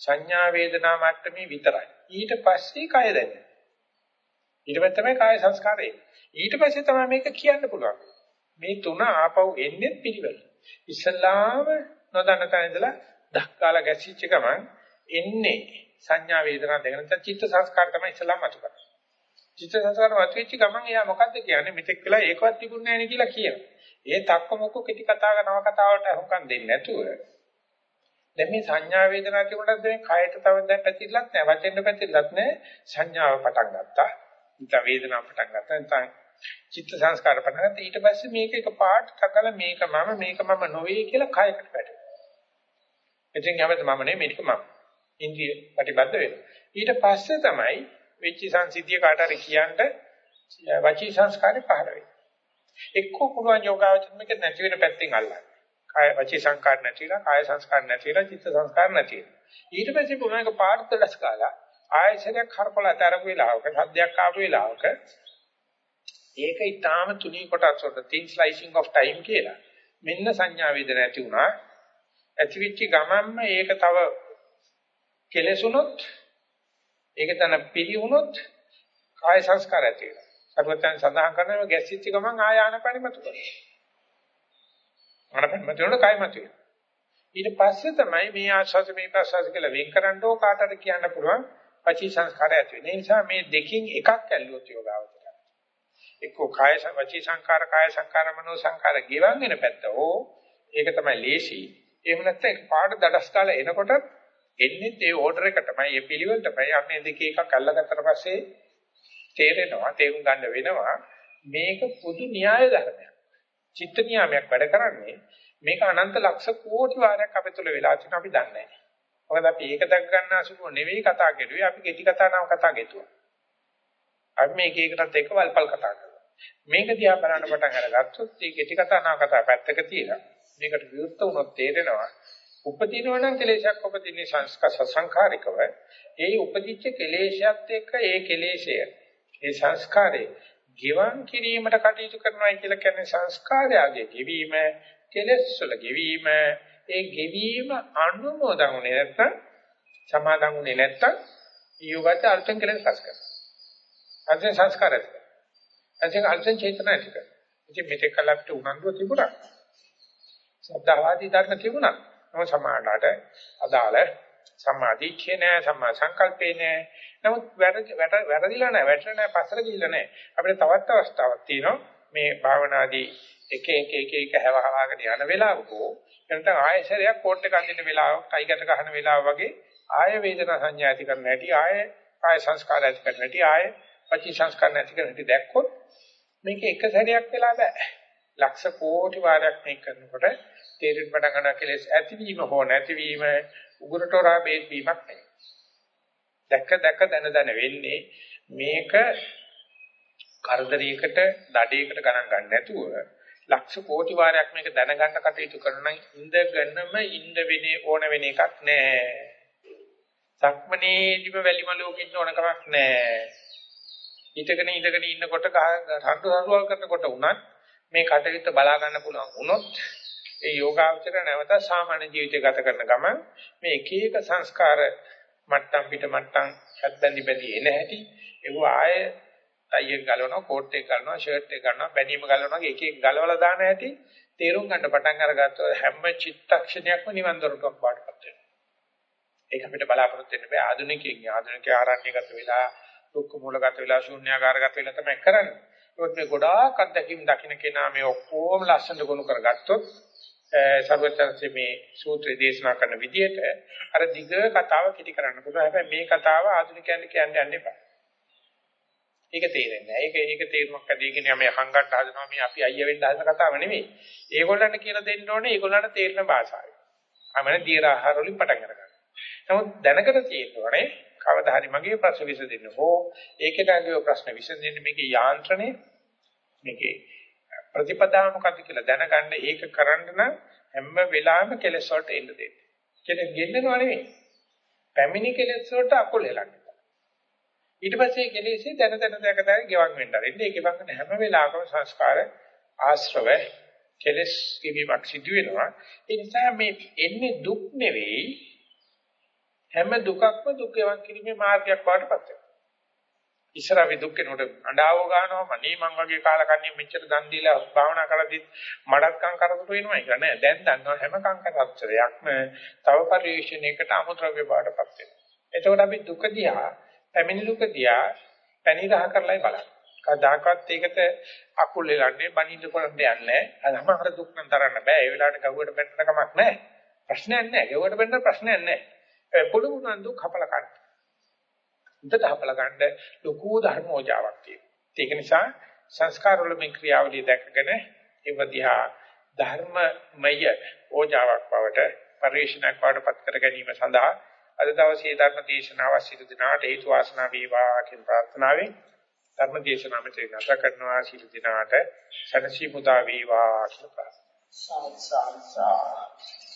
සංඥා වේදනා මට්ටමේ විතරයි. ඊට පස්සේ කය දැනෙන. ඊට පස්සේ තමයි කාය සංස්කාරය. ඊට පස්සේ තමයි මේක කියන්න පුළුවන්. මේ තුන ආපහු එන්නේ පිළිවෙල. ඉස්සල්ලාම නොදන්න තැන ඉඳලා ධක්කාලා ගැසිච්ච ගමන් එන්නේ සංඥා වේදනා දෙක නැත්නම් චිත්ත සංස්කාර තමයි ඉස්සල්ලාම අතු කරන්නේ. චිත්ත සංස්කාර වත්විච්ච ගමන් එයා මොකද්ද කියන්නේ? මෙතෙක් වෙලා ඒකවත් තිබුණේ නැහැ නේ කියලා කියනවා. ඒ තක්ක මොකක් කෙටි කතා නව කතාවට හුඟක් දෙන්නේ නැතුව දැන් මේ සංඥා වේදනා තිබුණාද මේ කයට තව දැන් පැතිරලත් නැහැ වචෙන්ද පැතිරලත් නැහැ. සංඥාව පටන් ගත්තා. ඊට වේදනාව පටන් ගත්තා. නැත්නම් චිත්ත සංස්කාර පටන් ගත්තා. ඊට පස්සේ මේක එක පාට තකල මේක මම මේක මම නොවේ කියලා කයකට වැටෙනවා එතින් හැමද මම නෙමෙයි මේක මම. ඉන්ද්‍රිය ප්‍රතිබද්ධ වෙනවා ඊට පස්සේ තමයි වෙච්ච සංසිද්ධිය කාට හරි කියන්න වචී සංස්කාරේ පහළ වෙන්නේ එක්කෝ පුළුවන් යෝගාවචර මේක නැති වෙන පැත්තෙන් අල්ලන්න. කාය වචී සංකාර නැතිලා කාය සංස්කාර නැතිලා චිත්ත සංස්කාර නැතිලා. ඊට පස්සේ පුළුවන් එක පාඩත දැස්කාලා ආයශරයක් හරපලා තරක වෙලාවක සද්දයක් ආපු වෙලාවක ඒක ඊටාම තුනී කොටස් වලට thin slicing of time කියලා. මෙන්න සංඥා වේදන ඇති වුණා. ඇතිවිච්ච ගමන්ම ඒක තව කෙලෙසුනොත් ඒක තන පිළිහුනොත් කාය සංස්කාර ඇති වෙනවා. සර්වඥයන් සඳහන් කරනවා ගැස්සිච්ච ගමන් ආය ආනපනෙ මතු කරනවා. ආනපනෙ මතු වෙනකොට කය මතු වෙනවා. ඊට පස්සේ තමයි මේ ආස්වාද මේ ප්‍රසවාස කියලා වෙන් කරන්න ඕ කාටද කියන්න පුළුවන් වචී සංස්කාරය ඇති වෙන. ඒ නිසා මේ දෙකින් එකක් ඇල්ලුවොත් යෝගාවචරය. එක්කෝ කාය වචී සංකාර කාය සංකාර මනෝ සංකාර ගෙවන් වෙන පැත්ත ඕ ඒක තමයි ලේසි. එහෙම නැත්නම් පාඩ දඩස් කාලා එනකොට එන්නේ ඒ ඕඩර් එක තමයි ඒ පිළිවෙල තමයි අන්නේ දෙක එකක් අල්ලගත්තට පස්සේ තේරෙනවා තේරුම් ගන්න වෙනවා මේක පොදු න්‍යාය ධර්මයක්. චිත්ත නියාමයක් වැඩ කරන්නේ මේක අනන්ත ලක්ෂ කෝටි වාරයක් අපේ තුල වෙලා තියෙනවා අපි දන්නේ නැහැ. මොකද අපි ඒක දැක් ගන්න අසුබ නෙවෙයි කතා කරුවේ අපි කෙටි කතා නම් කතා ගෙතුවා. අපි මේක එකටත් එක වල්පල් කතා කරනවා. මේක දිහා බලන්න පටන් අරගත්තොත් මේ කෙටි කතා නම් කතා පැත්තක තියලා මේකට විරුද්ධ වුණොත් තේරෙනවා උපදිනවා නම් කෙලේශයක් උපදින්නේ සංස්කාර සංඛාරිකව ඒ උපදිච්ච කෙලේශයත් එක්ක ඒ කෙලේශය ඒ සංස්කාරේ ගිවන් කිරීමට කටයුතු කරනවා කියලා කියන්නේ සංස්කාරයගේ ගෙවීම, කෙලෙස් වල ගෙවීම, ඒ ගෙවීම අනුමෝදන්ුනේ නැත්තම් සමාදන්ුනේ නැත්තම් ඊයෝගත අර්ථයෙන් කෙලෙස් රස කරනවා. අර්ථයෙන් සංස්කාරය. අර්ථයෙන් අර්ථයෙන් චේතනා ටික. ඉතින් මෙතෙක් කල අපිට උනන්දුව තිබුණා. සද්ධාවාදී ධර්ම තිබුණා. නම සමාඩට අදාළ සම්මාදිට්ඨිය නෑ සම්මා සංකල්පේ නෑ. නමුත් වැරදිලා නෑ වැටලා නෑ පස්සට ගිහිල්ලා නෑ. අපිට තවත් අවස්ථාවක් තියෙනවා. මේ භාවනාදී එක එක එක එක හැවහවාගෙන යන වෙලාවක එතන ආයශරයක් කෝට් එක අඳින්න වෙලාවක් ටයිගට ගහන වෙලාව වගේ ආය වේදනා සංඥා ඇති කරන්න ඇති ආය ආය සංස්කාර ඇති කරන්න ඇති ආය පචි සංස්කාර නැති කරන්න ඇති දැක්කොත් මේක එක සැරයක් වෙලා බෑ. ලක්ෂ කෝටි වාරයක් මේක කරනකොට තේරෙන්න පටන් ගන්නවා කෙලෙස් ඇතිවීම හෝ නැතිවීම උගුරටෝරා බේත් වීමක් නෙවෙයි. දැක්ක දැක්ක දන දන වෙන්නේ මේක කරදරයකට දඩේකට ගණන් ගන්න නැතුව ලක්ෂ කෝටි වාරයක් මේක දැනගන්න කටයුතු කරන නම් ඉඳගෙනම ඉඳ වෙන්නේ ඕන වෙන එකක් නෑ. සක්මනේදිම වැලිමලුවක ඉන්න ඕන කමක් නැහැ. හිටගෙන ඉඳගෙන ඉන්නකොට රණ්ඩු රණ්ඩුවල් කරනකොට උනත් මේ කටයුත්ත බලා ගන්න පුළුවන් වුණොත් ඒ යෝගාවචර නැවත සාමාන්‍ය ජීවිතය ගත කරන ගම මේ එක එක සංස්කාර මට්ටම් පිට මට්ටම් හැද්දන්නි බැදී එන හැටි. ඒව ආය ටයි එක ගලවනවා කෝට් එක ගලවනවා ෂර්ට් එක ගලවනවා බැනීම ගලවනවා එක එක ගලවලා දාන හැටි තේරුම් ගන්න පටන් අරගත්තොත් හැම චිත්තක්ෂණයක්ම නිවන් දොරටුවක් පාටපත් වෙනවා. ඒක අපිට බලාපොරොත්තු වෙන්න බෑ. ආධුනිකයෙන් ආධුනිකය ආරණ්‍යගත වෙලා දුක්ඛ මූලගත වෙලා ශූන්‍යාකාරගත වෙලා තමයි කරන්නේ. ඒත් මේ ගොඩාක් අත්දැකීම් දකින්න කෙනා මේ ඔක්කොම ලස්සනට ගොනු කරගත්තොත් සර්වචන්සේ මේ සූත්‍රය දේශනා කරන විදිහට අර දිග කතාව කිටි කරන්න පුළුවන්. හැබැයි මේ කතාව ආධුනිකයන්ට කියන්න යන්න එපා. ඒක තේරෙන්නේ නැහැ. ඒක ඒක තේරුමක් ඇදීගෙන මේ හංගට හදනවා මේ අපි අයිය වෙන්න හදන කතාව නෙමෙයි. ඒගොල්ලන්ට කියලා දෙන්න ඕනේ ඒගොල්ලන්ට තේරෙන භාෂාවෙන්. ආමනේ දියර ආහාර වලින් පටන් අරගන්න. නමුත් දැනකට තියෙනවනේ කවදා හරි මගේ ප්‍රශ්න විසඳෙන්න හෝ ඒකට අගිය ප්‍රශ්න විසඳෙන්න මේකේ යාන්ත්‍රණය මේකේ ප්‍රතිපදාව මොකක්ද කියලා දැනගන්න ඒක කරන්න නම් හැම වෙලාවෙම කෙලෙස් වලට එන්න දෙන්න. කෙලෙස් ගෙන්නනවා නෙවෙයි. පැමිණි කෙලෙස් වලට අකුල් එලන්න. ඊට පස්සේ කෙලෙස්ේ දැන දැන දැක දැක ගෙවන් වෙන්න ආරෙන්න. ඒක ගෙවන් හැම වෙලාවකම සංස්කාර ආශ්‍රව කෙලෙස් කිවිමක් සිදු වෙනවා. ඒ නිසා මේ එන්නේ දුක් නෙවෙයි හැම දුකක්ම දුක් ගෙවන් කිරීමේ මාර්ගයක් වඩපත් වෙනවා. ඉස්සර අපි දුක් කෙනකොට අඬාව ගන්නවා මනේ මං වගේ කාලකන්ණිය මෙච්චර දන් දීලා භාවනා කරද්දි මඩත්කම් කරකට වෙනවා. ඒක නෑ. දැන් දන්නවා හැම කංකරච්චරයක්ම තව පරිශ්‍රණයකට අමුද්‍රව්‍ය බාටපත් වෙනවා. එතකොට අපි දුක දිහා පැමිණි දුක දිහා පැනිරහ කරලායි බලන්නේ. කවදාකවත් ඒකට අකුල් ලෙලන්නේ බනින්න කරන්න යන්නේ නැහැ අදම අර දුක් නම් තරන්න බෑ. ඒ වෙලාවට ගව්වට බෙන්න කමක් නැහැ ප්‍රශ්නයක් නැහැ ගව්වට බෙන්න ප්‍රශ්නයක් නැහැ පුළුවන් නම් දුක් හපල ගන්න හොඳට හපලා ගන්න ලොකු ධර්මෝජාවක් තියෙනවා. ඒක නිසා සංස්කාර වල මේ ක්‍රියාවලිය දැකගෙන ඒව දිහා ධර්මමය ඕජාවක් බවට පරිශනාවක් බවට පත් කර ගැනීම සඳහා අද දවසේ ධර්ම දේශනාව සිදු දිනාට හේතු වාසනා වේවා කියන ප්‍රාර්ථනාවෙන් ධර්ම දේශනාව මෙතන නැත කරනවා සිදු දිනාට සනසි මුදා වේවා කියලා ප්‍රාර්ථනා. සාත් සාත්